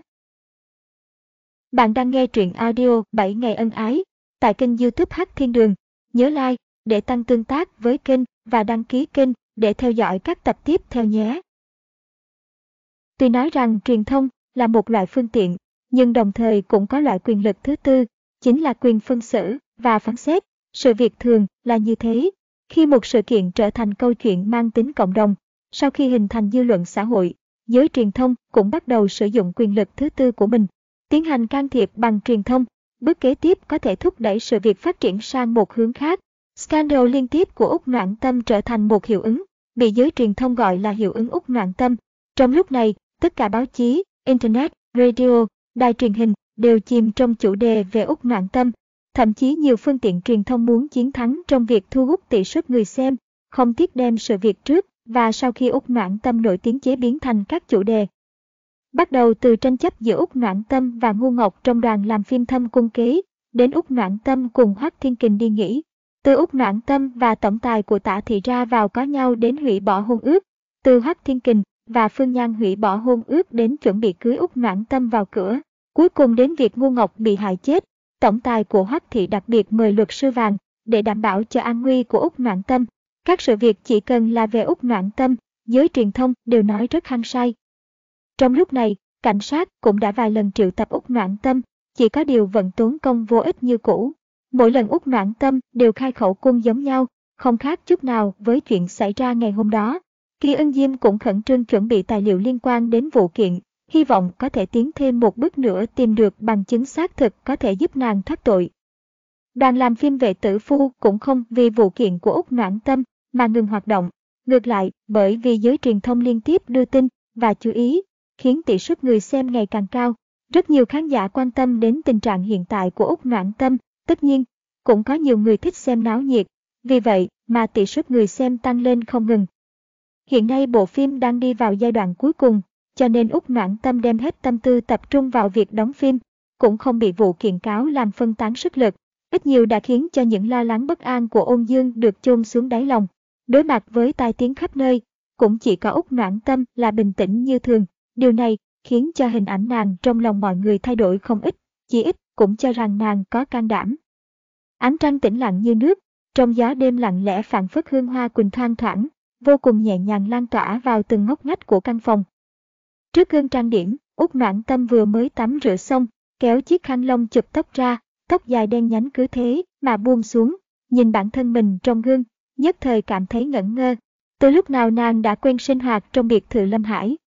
Bạn đang nghe truyện audio 7 ngày ân ái tại kênh youtube Hát Thiên Đường. Nhớ like để tăng tương tác với kênh và đăng ký kênh để theo dõi các tập tiếp theo nhé. Tuy nói rằng truyền thông là một loại phương tiện, nhưng đồng thời cũng có loại quyền lực thứ tư, chính là quyền phân xử và phán xét. Sự việc thường là như thế. Khi một sự kiện trở thành câu chuyện mang tính cộng đồng, sau khi hình thành dư luận xã hội, giới truyền thông cũng bắt đầu sử dụng quyền lực thứ tư của mình, tiến hành can thiệp bằng truyền thông. Bước kế tiếp có thể thúc đẩy sự việc phát triển sang một hướng khác. Scandal liên tiếp của Úc Noãn Tâm trở thành một hiệu ứng, bị giới truyền thông gọi là hiệu ứng Úc Noãn Tâm. Trong lúc này, tất cả báo chí, Internet, radio, đài truyền hình đều chìm trong chủ đề về Úc Ngoạn Tâm. Thậm chí nhiều phương tiện truyền thông muốn chiến thắng trong việc thu hút tỷ suất người xem, không tiếc đem sự việc trước và sau khi Úc Ngoạn Tâm nổi tiếng chế biến thành các chủ đề. Bắt đầu từ tranh chấp giữa Úc Ngoạn Tâm và Ngu Ngọc trong đoàn làm phim thâm cung kế, đến Úc Ngoạn Tâm cùng Hoắc Thiên Kình đi nghỉ. Từ Úc Ngoạn Tâm và tổng tài của tả thị ra vào có nhau đến hủy bỏ hôn ước. Từ Hoắc Thiên Kình và Phương Nhan hủy bỏ hôn ước đến chuẩn bị cưới Úc Ngoạn Tâm vào cửa. Cuối cùng đến việc Ngu Ngọc bị hại chết, tổng tài của Hoắc thị đặc biệt mời luật sư vàng để đảm bảo cho an nguy của Úc Noãn Tâm. Các sự việc chỉ cần là về Úc Noãn Tâm, giới truyền thông đều nói rất hăng say. Trong lúc này, cảnh sát cũng đã vài lần triệu tập Úc Noãn Tâm, chỉ có điều vẫn tốn công vô ích như cũ. Mỗi lần Úc Noãn Tâm đều khai khẩu cung giống nhau, không khác chút nào với chuyện xảy ra ngày hôm đó. Kỳ ân Diêm cũng khẩn trương chuẩn bị tài liệu liên quan đến vụ kiện, hy vọng có thể tiến thêm một bước nữa tìm được bằng chứng xác thực có thể giúp nàng thoát tội. Đoàn làm phim vệ tử phu cũng không vì vụ kiện của Úc Noãn Tâm mà ngừng hoạt động. Ngược lại, bởi vì giới truyền thông liên tiếp đưa tin và chú ý, khiến tỷ suất người xem ngày càng cao. Rất nhiều khán giả quan tâm đến tình trạng hiện tại của Úc Noãn Tâm, tất nhiên, cũng có nhiều người thích xem náo nhiệt. Vì vậy mà tỷ suất người xem tăng lên không ngừng. Hiện nay bộ phim đang đi vào giai đoạn cuối cùng, cho nên Úc Noãn Tâm đem hết tâm tư tập trung vào việc đóng phim, cũng không bị vụ kiện cáo làm phân tán sức lực, ít nhiều đã khiến cho những lo lắng bất an của ôn dương được chôn xuống đáy lòng. Đối mặt với tai tiếng khắp nơi, cũng chỉ có Úc Noãn Tâm là bình tĩnh như thường. Điều này khiến cho hình ảnh nàng trong lòng mọi người thay đổi không ít, chỉ ít cũng cho rằng nàng có can đảm. Ánh trăng tĩnh lặng như nước, trong gió đêm lặng lẽ phản phất hương hoa quỳnh thoang thoảng, vô cùng nhẹ nhàng lan tỏa vào từng ngóc ngách của căn phòng. Trước gương trang điểm, Úc Noãn Tâm vừa mới tắm rửa xong, kéo chiếc khăn lông chụp tóc ra, tóc dài đen nhánh cứ thế mà buông xuống, nhìn bản thân mình trong gương, nhất thời cảm thấy ngẩn ngơ. Từ lúc nào nàng đã quen sinh hoạt trong biệt thự Lâm Hải.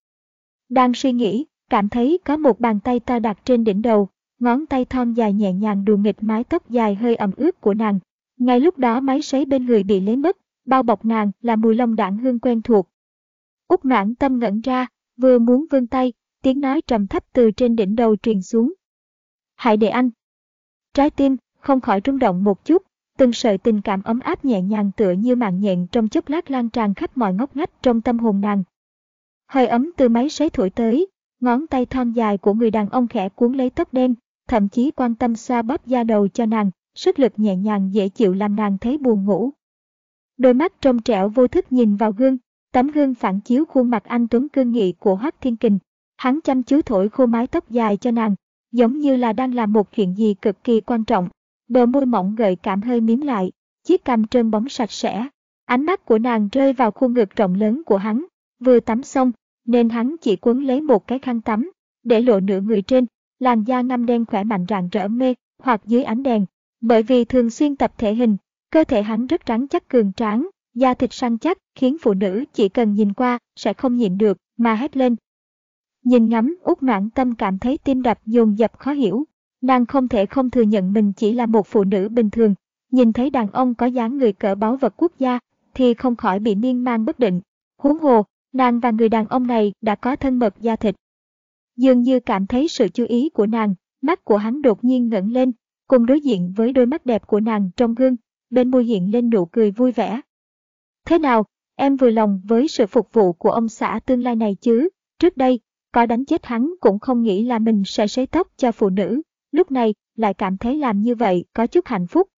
Đang suy nghĩ, cảm thấy có một bàn tay to đặt trên đỉnh đầu, ngón tay thon dài nhẹ nhàng đùa nghịch mái tóc dài hơi ẩm ướt của nàng. Ngay lúc đó máy sấy bên người bị lấy mất, bao bọc nàng là mùi lông đảng hương quen thuộc. Út noãn tâm ngẩn ra, vừa muốn vươn tay, tiếng nói trầm thấp từ trên đỉnh đầu truyền xuống. Hãy để anh. Trái tim không khỏi rung động một chút, từng sợi tình cảm ấm áp nhẹ nhàng tựa như mạng nhện trong chốc lát lan tràn khắp mọi ngóc ngách trong tâm hồn nàng. Hơi ấm từ máy sấy thổi tới, ngón tay thon dài của người đàn ông khẽ cuốn lấy tóc đen, thậm chí quan tâm xoa bóp da đầu cho nàng, sức lực nhẹ nhàng dễ chịu làm nàng thấy buồn ngủ. Đôi mắt trong trẻo vô thức nhìn vào gương, tấm gương phản chiếu khuôn mặt anh Tuấn cương nghị của Hoác Thiên Kình. Hắn chăm chú thổi khô mái tóc dài cho nàng, giống như là đang làm một chuyện gì cực kỳ quan trọng. Bờ môi mỏng gợi cảm hơi miếm lại, chiếc cằm trơn bóng sạch sẽ. Ánh mắt của nàng rơi vào khuôn ngực rộng lớn của hắn, vừa tắm xong, nên hắn chỉ quấn lấy một cái khăn tắm, để lộ nửa người trên, làn da ngăm đen khỏe mạnh rạng rỡ mê, hoặc dưới ánh đèn. Bởi vì thường xuyên tập thể hình, cơ thể hắn rất rắn chắc cường tráng, da thịt săn chắc khiến phụ nữ chỉ cần nhìn qua sẽ không nhịn được mà hét lên. Nhìn ngắm út noãn tâm cảm thấy tim đập dồn dập khó hiểu. Nàng không thể không thừa nhận mình chỉ là một phụ nữ bình thường. Nhìn thấy đàn ông có dáng người cỡ báu vật quốc gia thì không khỏi bị miên man bất định. Huống hồ, nàng và người đàn ông này đã có thân mật da thịt. Dường như cảm thấy sự chú ý của nàng, mắt của hắn đột nhiên ngẩng lên, cùng đối diện với đôi mắt đẹp của nàng trong gương, bên môi hiện lên nụ cười vui vẻ. Thế nào, em vừa lòng với sự phục vụ của ông xã tương lai này chứ? Trước đây, có đánh chết hắn cũng không nghĩ là mình sẽ sấy tóc cho phụ nữ, lúc này lại cảm thấy làm như vậy có chút hạnh phúc.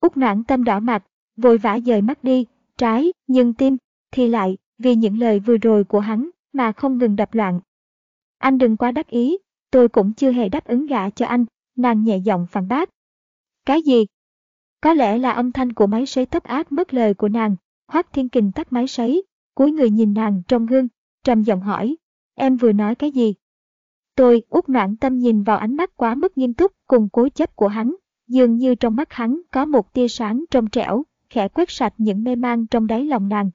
Út noãn tâm đỏ mặt, vội vã dời mắt đi, trái, nhưng tim, thì lại, vì những lời vừa rồi của hắn mà không ngừng đập loạn. Anh đừng quá đắc ý, tôi cũng chưa hề đáp ứng gả cho anh, nàng nhẹ giọng phản bác. Cái gì? Có lẽ là âm thanh của máy sấy tóc ác mất lời của nàng, Hoác Thiên Kình tắt máy sấy, cúi người nhìn nàng trong gương, trầm giọng hỏi, em vừa nói cái gì? Tôi út noạn tâm nhìn vào ánh mắt quá mức nghiêm túc cùng cố chấp của hắn, dường như trong mắt hắn có một tia sáng trong trẻo, khẽ quét sạch những mê man trong đáy lòng nàng.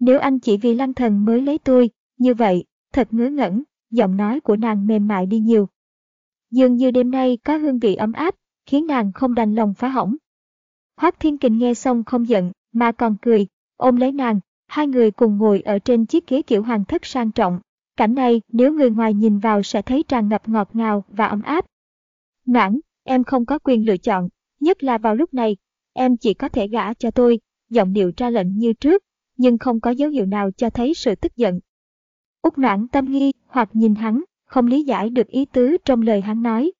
Nếu anh chỉ vì lăng thần mới lấy tôi, như vậy, thật ngớ ngẩn, giọng nói của nàng mềm mại đi nhiều. Dường như đêm nay có hương vị ấm áp, khiến nàng không đành lòng phá hỏng. Hoác Thiên Kình nghe xong không giận, mà còn cười, ôm lấy nàng, hai người cùng ngồi ở trên chiếc ghế kiểu hoàng thất sang trọng. Cảnh này nếu người ngoài nhìn vào sẽ thấy tràn ngập ngọt ngào và ấm áp. Noãn, em không có quyền lựa chọn, nhất là vào lúc này, em chỉ có thể gả cho tôi, giọng điệu ra lệnh như trước, nhưng không có dấu hiệu nào cho thấy sự tức giận. Úc noãn tâm nghi hoặc nhìn hắn, không lý giải được ý tứ trong lời hắn nói.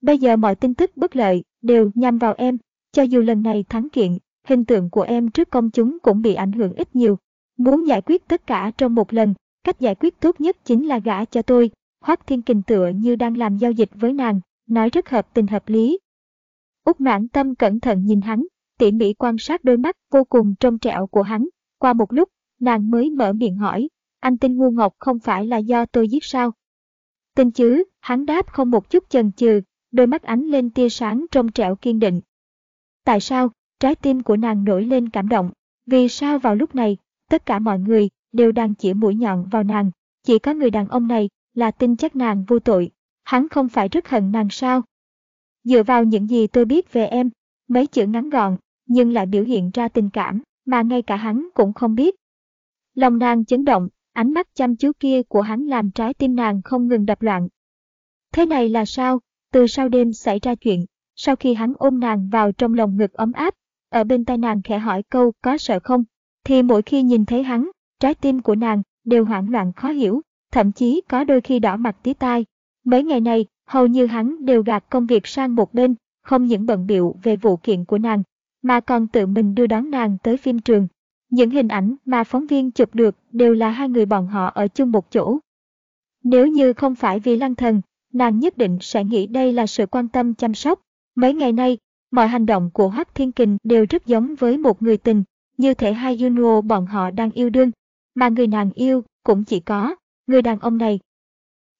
Bây giờ mọi tin tức bất lợi đều nhằm vào em, cho dù lần này thắng kiện, hình tượng của em trước công chúng cũng bị ảnh hưởng ít nhiều. Muốn giải quyết tất cả trong một lần, cách giải quyết tốt nhất chính là gả cho tôi. Hoác Thiên Kình tựa như đang làm giao dịch với nàng, nói rất hợp tình hợp lý. Úc noãn tâm cẩn thận nhìn hắn, tỉ mỉ quan sát đôi mắt vô cùng trong trẻo của hắn. Qua một lúc, nàng mới mở miệng hỏi, anh tin ngu ngọc không phải là do tôi giết sao? Tin chứ, hắn đáp không một chút chần chừ, đôi mắt ánh lên tia sáng trong trẻo kiên định. Tại sao, Trái tim của nàng nổi lên cảm động. Vì sao vào lúc này, tất cả mọi người đều đang chỉ mũi nhọn vào nàng. Chỉ có người đàn ông này là tin chắc nàng vô tội. Hắn không phải rất hận nàng sao? Dựa vào những gì tôi biết về em, mấy chữ ngắn gọn, nhưng lại biểu hiện ra tình cảm mà ngay cả hắn cũng không biết. Lòng nàng chấn động, ánh mắt chăm chú kia của hắn làm trái tim nàng không ngừng đập loạn. Thế này là sao? Từ sau đêm xảy ra chuyện, sau khi hắn ôm nàng vào trong lòng ngực ấm áp, ở bên tai nàng khẽ hỏi câu có sợ không, thì mỗi khi nhìn thấy hắn, trái tim của nàng đều hoảng loạn khó hiểu, thậm chí có đôi khi đỏ mặt tí tai. Mấy ngày này, hầu như hắn đều gạt công việc sang một bên, không những bận biệu về vụ kiện của nàng, mà còn tự mình đưa đón nàng tới phim trường. Những hình ảnh mà phóng viên chụp được đều là hai người bọn họ ở chung một chỗ. Nếu như không phải vì lăng thần, nàng nhất định sẽ nghĩ đây là sự quan tâm chăm sóc. Mấy ngày nay, Mọi hành động của Hoắc Thiên Kình đều rất giống với một người tình, như thể hai Juno bọn họ đang yêu đương, mà người nàng yêu cũng chỉ có người đàn ông này.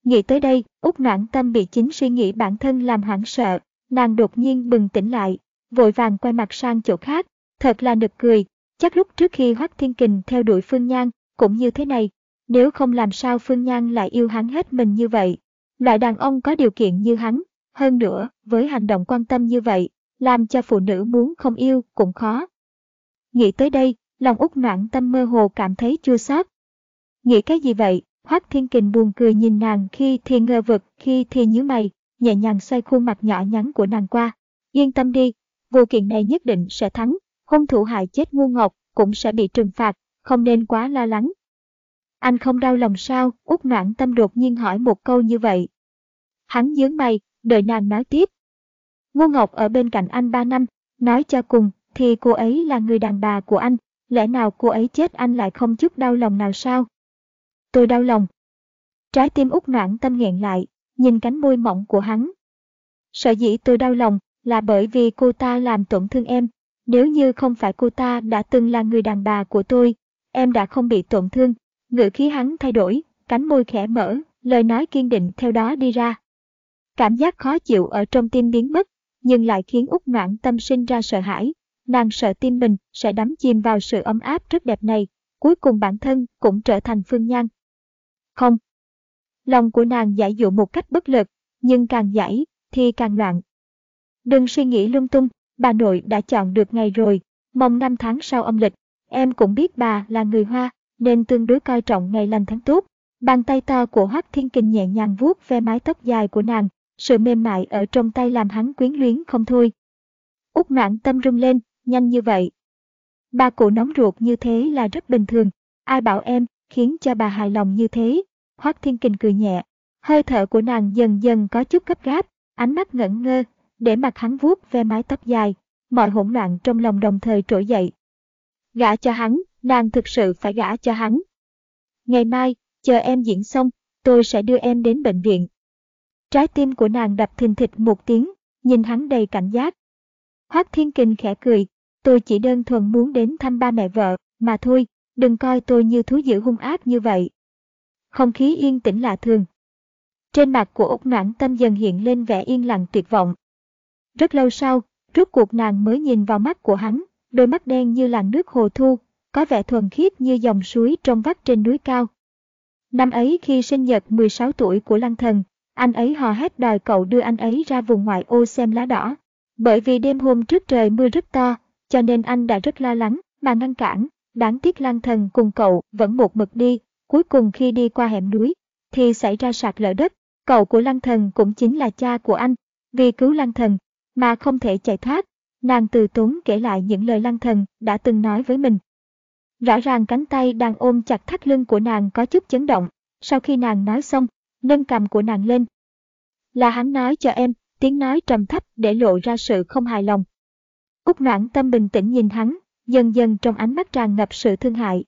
Nghĩ tới đây, Úc Noãn Tâm bị chính suy nghĩ bản thân làm hoảng sợ, nàng đột nhiên bừng tỉnh lại, vội vàng quay mặt sang chỗ khác, thật là nực cười, chắc lúc trước khi Hoắc Thiên Kình theo đuổi Phương Nhan cũng như thế này, nếu không làm sao Phương Nhan lại yêu hắn hết mình như vậy. Loại đàn ông có điều kiện như hắn, hơn nữa, với hành động quan tâm như vậy, làm cho phụ nữ muốn không yêu cũng khó. Nghĩ tới đây, lòng út noạn tâm mơ hồ cảm thấy chua xót. Nghĩ cái gì vậy? Hoác Thiên Kình buồn cười nhìn nàng khi thì ngơ vực, khi thì nhíu mày, nhẹ nhàng xoay khuôn mặt nhỏ nhắn của nàng qua. Yên tâm đi, vụ kiện này nhất định sẽ thắng, hung thủ hại chết ngu ngọc cũng sẽ bị trừng phạt, không nên quá lo lắng. Anh không đau lòng sao? Út noạn tâm đột nhiên hỏi một câu như vậy. Hắn nhướng mày, đợi nàng nói tiếp. Ngô Ngọc ở bên cạnh anh ba năm, nói cho cùng thì cô ấy là người đàn bà của anh, lẽ nào cô ấy chết anh lại không chút đau lòng nào sao? Tôi đau lòng. Trái tim út noãn tâm nghẹn lại, nhìn cánh môi mỏng của hắn. Sợ dĩ tôi đau lòng là bởi vì cô ta làm tổn thương em. Nếu như không phải cô ta đã từng là người đàn bà của tôi, em đã không bị tổn thương. Ngữ khí hắn thay đổi, cánh môi khẽ mở, lời nói kiên định theo đó đi ra. Cảm giác khó chịu ở trong tim biến mất, nhưng lại khiến út noãn tâm sinh ra sợ hãi. Nàng sợ tim mình sẽ đắm chìm vào sự ấm áp rất đẹp này, cuối cùng bản thân cũng trở thành phương nhan. Không. Lòng của nàng giải dụ một cách bất lực, nhưng càng giải thì càng loạn. Đừng suy nghĩ lung tung, bà nội đã chọn được ngày rồi, mong năm tháng sau âm lịch. Em cũng biết bà là người Hoa, nên tương đối coi trọng ngày lành tháng tốt. Bàn tay to của Hoắc Thiên Kình nhẹ nhàng vuốt ve mái tóc dài của nàng, sự mềm mại ở trong tay làm hắn quyến luyến không thôi. Út noãn tâm rung lên, nhanh như vậy. Bà cụ nóng ruột như thế là rất bình thường, ai bảo em, khiến cho bà hài lòng như thế. Hoác Thiên Kình cười nhẹ, hơi thở của nàng dần dần có chút gấp gáp, ánh mắt ngẩn ngơ, để mặt hắn vuốt ve mái tóc dài, mọi hỗn loạn trong lòng đồng thời trỗi dậy. Gả cho hắn, nàng thực sự phải gả cho hắn. Ngày mai, chờ em diễn xong, tôi sẽ đưa em đến bệnh viện. Trái tim của nàng đập thình thịch một tiếng, nhìn hắn đầy cảnh giác. Hoác Thiên Kình khẽ cười, tôi chỉ đơn thuần muốn đến thăm ba mẹ vợ, mà thôi, đừng coi tôi như thú dữ hung ác như vậy. Không khí yên tĩnh lạ thường. Trên mặt của Úc Noãn Tâm dần hiện lên vẻ yên lặng tuyệt vọng. Rất lâu sau, rốt cuộc nàng mới nhìn vào mắt của hắn, đôi mắt đen như làn nước hồ thu, có vẻ thuần khiết như dòng suối trong vắt trên núi cao. Năm ấy khi sinh nhật 16 tuổi của Lăng Thần, anh ấy hò hét đòi cậu đưa anh ấy ra vùng ngoại ô xem lá đỏ. Bởi vì đêm hôm trước trời mưa rất to, cho nên anh đã rất lo lắng, mà ngăn cản. Đáng tiếc Lang Thần cùng cậu vẫn một mực đi, cuối cùng khi đi qua hẻm núi, thì xảy ra sạt lở đất. Cậu của Lang Thần cũng chính là cha của anh, vì cứu Lang Thần, mà không thể chạy thoát. Nàng từ tốn kể lại những lời Lang Thần đã từng nói với mình. Rõ ràng cánh tay đang ôm chặt thắt lưng của nàng có chút chấn động. Sau khi nàng nói xong, nâng cầm của nàng lên. Là hắn nói cho em, tiếng nói trầm thấp để lộ ra sự không hài lòng. Úc noãn tâm bình tĩnh nhìn hắn, dần dần trong ánh mắt tràn ngập sự thương hại.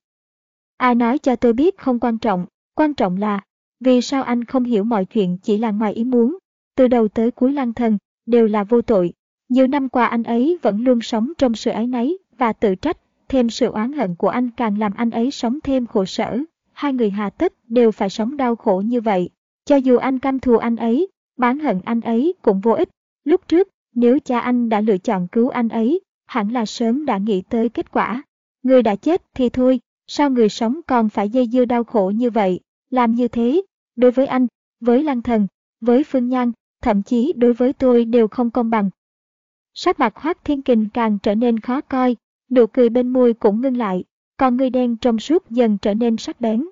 Ai nói cho tôi biết không quan trọng, quan trọng là, vì sao anh không hiểu mọi chuyện chỉ là ngoài ý muốn, từ đầu tới cuối lăng thần, đều là vô tội. Nhiều năm qua anh ấy vẫn luôn sống trong sự ái náy và tự trách, thêm sự oán hận của anh càng làm anh ấy sống thêm khổ sở. Hai người hà tất đều phải sống đau khổ như vậy. Cho dù anh căm thù anh ấy, bán hận anh ấy cũng vô ích. Lúc trước, nếu cha anh đã lựa chọn cứu anh ấy, hẳn là sớm đã nghĩ tới kết quả. Người đã chết thì thôi, sao người sống còn phải dây dưa đau khổ như vậy, làm như thế, đối với anh, với lăng thần, với phương nhan, thậm chí đối với tôi đều không công bằng. Sắc mặt hoác thiên kình càng trở nên khó coi, nụ cười bên môi cũng ngưng lại, còn người đen trong suốt dần trở nên sắc bén.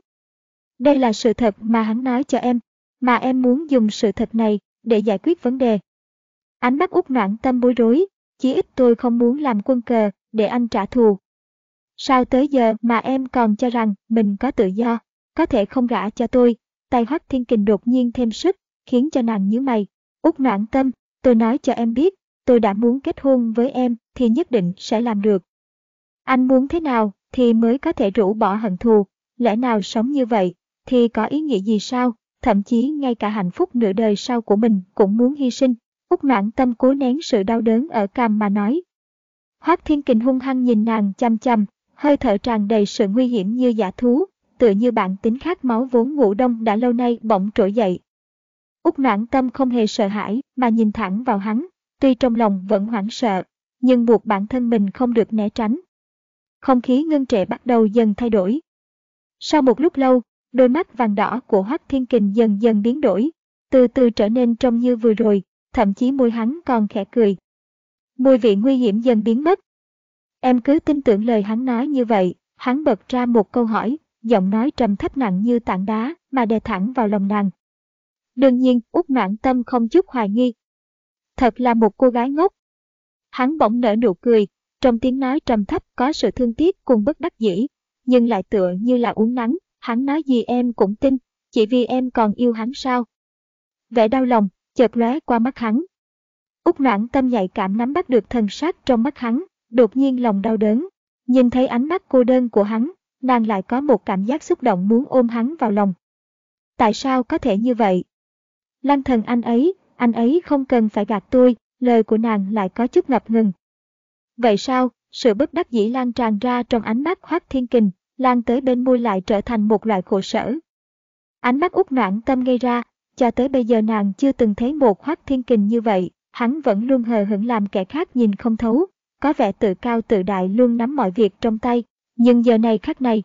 Đây là sự thật mà hắn nói cho em, mà em muốn dùng sự thật này để giải quyết vấn đề. Ánh mắt út noạn tâm bối rối, chỉ ít tôi không muốn làm quân cờ để anh trả thù. Sao tới giờ mà em còn cho rằng mình có tự do, có thể không gả cho tôi, tay hoắc thiên kình đột nhiên thêm sức, khiến cho nàng nhíu mày. Út noạn tâm, tôi nói cho em biết, tôi đã muốn kết hôn với em thì nhất định sẽ làm được. Anh muốn thế nào thì mới có thể rũ bỏ hận thù, lẽ nào sống như vậy thì có ý nghĩa gì sao, thậm chí ngay cả hạnh phúc nửa đời sau của mình cũng muốn hy sinh. Úc noãn tâm cố nén sự đau đớn ở cam mà nói. Hoác thiên kình hung hăng nhìn nàng chăm chăm, hơi thở tràn đầy sự nguy hiểm như giả thú, tựa như bản tính khát máu vốn ngủ đông đã lâu nay bỗng trỗi dậy. Úc noãn tâm không hề sợ hãi mà nhìn thẳng vào hắn, tuy trong lòng vẫn hoảng sợ, nhưng buộc bản thân mình không được né tránh. Không khí ngưng trệ bắt đầu dần thay đổi. Sau một lúc lâu, đôi mắt vàng đỏ của Hoắc Thiên Kình dần dần biến đổi, từ từ trở nên trông như vừa rồi, thậm chí môi hắn còn khẽ cười. mùi vị nguy hiểm dần biến mất. Em cứ tin tưởng lời hắn nói như vậy, hắn bật ra một câu hỏi, giọng nói trầm thấp nặng như tảng đá mà đè thẳng vào lòng nàng. Đương nhiên, út noãn tâm không chút hoài nghi. Thật là một cô gái ngốc. Hắn bỗng nở nụ cười, trong tiếng nói trầm thấp có sự thương tiếc cùng bất đắc dĩ, nhưng lại tựa như là uống nắng, hắn nói gì em cũng tin, chỉ vì em còn yêu hắn sao. Vẻ đau lòng, chợt lóe qua mắt hắn. Úc noãn tâm nhạy cảm nắm bắt được thần sắc trong mắt hắn, đột nhiên lòng đau đớn. Nhìn thấy ánh mắt cô đơn của hắn, nàng lại có một cảm giác xúc động muốn ôm hắn vào lòng. Tại sao có thể như vậy? Lăng thần anh ấy, anh ấy không cần phải gạt tôi, lời của nàng lại có chút ngập ngừng. Vậy sao, sự bất đắc dĩ lan tràn ra trong ánh mắt Hoác Thiên Kình, lan tới bên môi lại trở thành một loại khổ sở. Ánh mắt út noãn tâm gây ra, cho tới bây giờ nàng chưa từng thấy một Hoác Thiên Kình như vậy, hắn vẫn luôn hờ hững làm kẻ khác nhìn không thấu, có vẻ tự cao tự đại luôn nắm mọi việc trong tay, nhưng giờ này khắc này.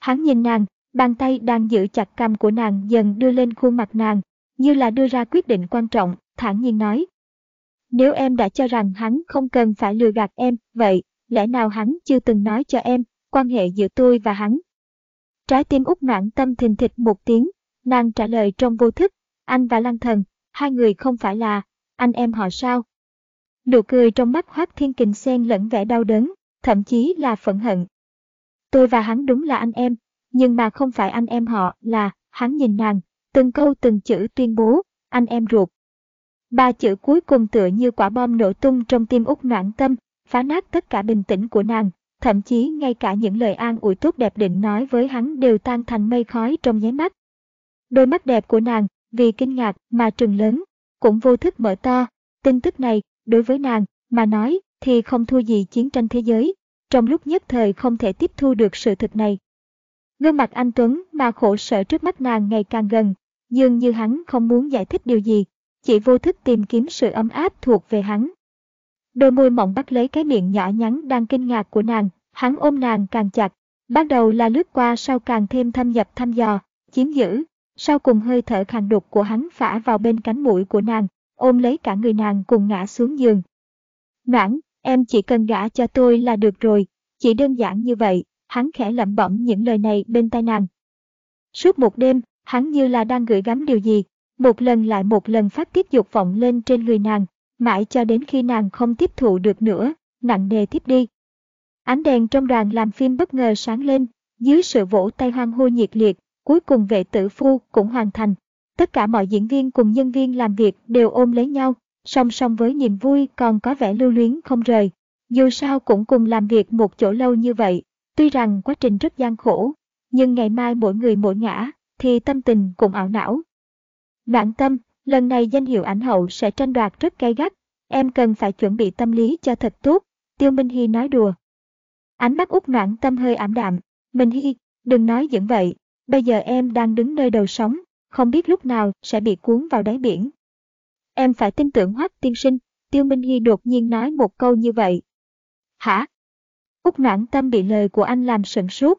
Hắn nhìn nàng, bàn tay đang giữ chặt cằm của nàng dần đưa lên khuôn mặt nàng, như là đưa ra quyết định quan trọng, thản nhiên nói. Nếu em đã cho rằng hắn không cần phải lừa gạt em, vậy, lẽ nào hắn chưa từng nói cho em, quan hệ giữa tôi và hắn? Trái tim út noãn tâm thình thịch một tiếng, nàng trả lời trong vô thức, anh và Lăng Thần, hai người không phải là, anh em họ sao? Nụ cười trong mắt Hoác Thiên Kình xen lẫn vẻ đau đớn, thậm chí là phẫn hận. Tôi và hắn đúng là anh em, nhưng mà không phải anh em họ là, hắn nhìn nàng, từng câu từng chữ tuyên bố, anh em ruột. Ba chữ cuối cùng tựa như quả bom nổ tung trong tim út noãn tâm, phá nát tất cả bình tĩnh của nàng, thậm chí ngay cả những lời an ủi tốt đẹp định nói với hắn đều tan thành mây khói trong nháy mắt. Đôi mắt đẹp của nàng, vì kinh ngạc mà trừng lớn, cũng vô thức mở to. Tin tức này, đối với nàng, mà nói, thì không thua gì chiến tranh thế giới. Trong lúc nhất thời không thể tiếp thu được sự thực này. Gương mặt anh Tuấn mà khổ sở trước mắt nàng ngày càng gần, dường như hắn không muốn giải thích điều gì, chỉ vô thức tìm kiếm sự ấm áp thuộc về hắn. Đôi môi mỏng bắt lấy cái miệng nhỏ nhắn đang kinh ngạc của nàng, hắn ôm nàng càng chặt, ban đầu là lướt qua sau càng thêm thâm nhập thăm dò, chiếm giữ, sau cùng hơi thở khàn đục của hắn phả vào bên cánh mũi của nàng, ôm lấy cả người nàng cùng ngã xuống giường. Noãn, em chỉ cần gả cho tôi là được rồi, chỉ đơn giản như vậy, hắn khẽ lẩm bẩm những lời này bên tai nàng. Suốt một đêm, hắn như là đang gửi gắm điều gì, một lần lại một lần phát tiết dục vọng lên trên người nàng, mãi cho đến khi nàng không tiếp thụ được nữa, nặng nề tiếp đi. Ánh đèn trong đoàn làm phim bất ngờ sáng lên, dưới sự vỗ tay hoang hô nhiệt liệt, cuối cùng vệ tử phu cũng hoàn thành. Tất cả mọi diễn viên cùng nhân viên làm việc đều ôm lấy nhau, song song với niềm vui còn có vẻ lưu luyến không rời. Dù sao cũng cùng làm việc một chỗ lâu như vậy, tuy rằng quá trình rất gian khổ, nhưng ngày mai mỗi người mỗi ngã, thì tâm tình cũng ảo não. Đoạn tâm, lần này danh hiệu ảnh hậu sẽ tranh đoạt rất gay gắt, em cần phải chuẩn bị tâm lý cho thật tốt, Tiêu Minh Hy nói đùa. Ánh mắt út noãn tâm hơi ảm đạm, Minh Hy, đừng nói dẫn vậy, bây giờ em đang đứng nơi đầu sóng, không biết lúc nào sẽ bị cuốn vào đáy biển. Em phải tin tưởng Hoắc tiên sinh, Tiêu Minh Hy đột nhiên nói một câu như vậy. Hả? Úc noãn tâm bị lời của anh làm sửng sốt.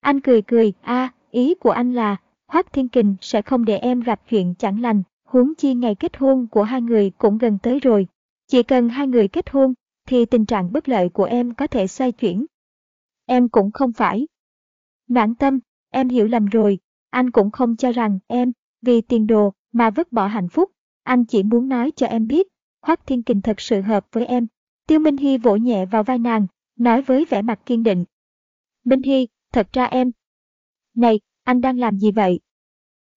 Anh cười cười, a ý của anh là, Hoắc Thiên Kình sẽ không để em gặp chuyện chẳng lành, huống chi ngày kết hôn của hai người cũng gần tới rồi. Chỉ cần hai người kết hôn, thì tình trạng bất lợi của em có thể xoay chuyển. Em cũng không phải. Noãn tâm, em hiểu lầm rồi, anh cũng không cho rằng em, vì tiền đồ, mà vứt bỏ hạnh phúc. Anh chỉ muốn nói cho em biết, Hoắc Thiên Kình thật sự hợp với em. Tiêu Minh Hy vỗ nhẹ vào vai nàng, nói với vẻ mặt kiên định. Minh Hy, thật ra em. Này, anh đang làm gì vậy?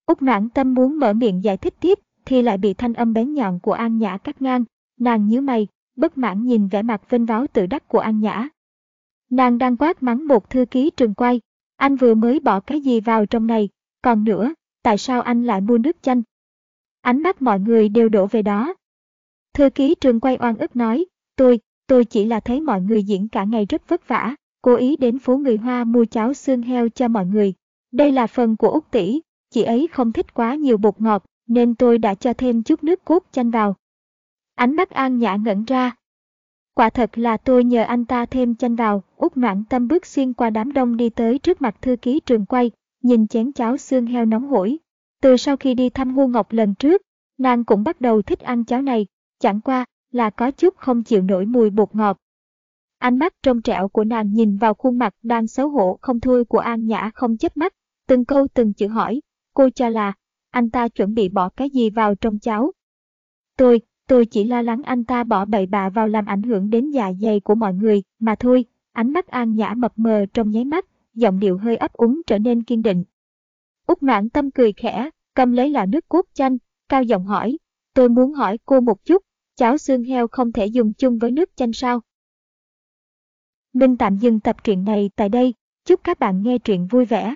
Úc noãn tâm muốn mở miệng giải thích tiếp, thì lại bị thanh âm bén nhọn của An Nhã cắt ngang. Nàng nhíu mày, bất mãn nhìn vẻ mặt vinh váo tự đắc của An Nhã. Nàng đang quát mắng một thư ký trường quay. Anh vừa mới bỏ cái gì vào trong này, còn nữa, tại sao anh lại mua nước chanh? Ánh mắt mọi người đều đổ về đó. Thư ký trường quay oan ức nói, tôi, tôi chỉ là thấy mọi người diễn cả ngày rất vất vả, cố ý đến phố người Hoa mua cháo xương heo cho mọi người. Đây là phần của Úc tỷ, chị ấy không thích quá nhiều bột ngọt, nên tôi đã cho thêm chút nước cốt chanh vào. Ánh mắt An Nhã ngẩn ra. Quả thật là tôi nhờ anh ta thêm chanh vào, út noãn tâm bước xuyên qua đám đông đi tới trước mặt thư ký trường quay, nhìn chén cháo xương heo nóng hổi. Từ sau khi đi thăm Ngô Ngọc lần trước, nàng cũng bắt đầu thích ăn cháo này, chẳng qua, là có chút không chịu nổi mùi bột ngọt. Ánh mắt trong trẻo của nàng nhìn vào khuôn mặt đang xấu hổ không thôi của An Nhã không chớp mắt, từng câu từng chữ hỏi, cô cho là, anh ta chuẩn bị bỏ cái gì vào trong cháo. Tôi, tôi chỉ lo lắng anh ta bỏ bậy bạ vào làm ảnh hưởng đến dạ dày của mọi người, mà thôi, ánh mắt An Nhã mập mờ trong nháy mắt, giọng điệu hơi ấp úng trở nên kiên định. Úc mãn tâm cười khẽ, cầm lấy lọ nước cốt chanh, cao giọng hỏi, tôi muốn hỏi cô một chút, cháo xương heo không thể dùng chung với nước chanh sao? Minh tạm dừng tập truyện này tại đây, chúc các bạn nghe truyện vui vẻ.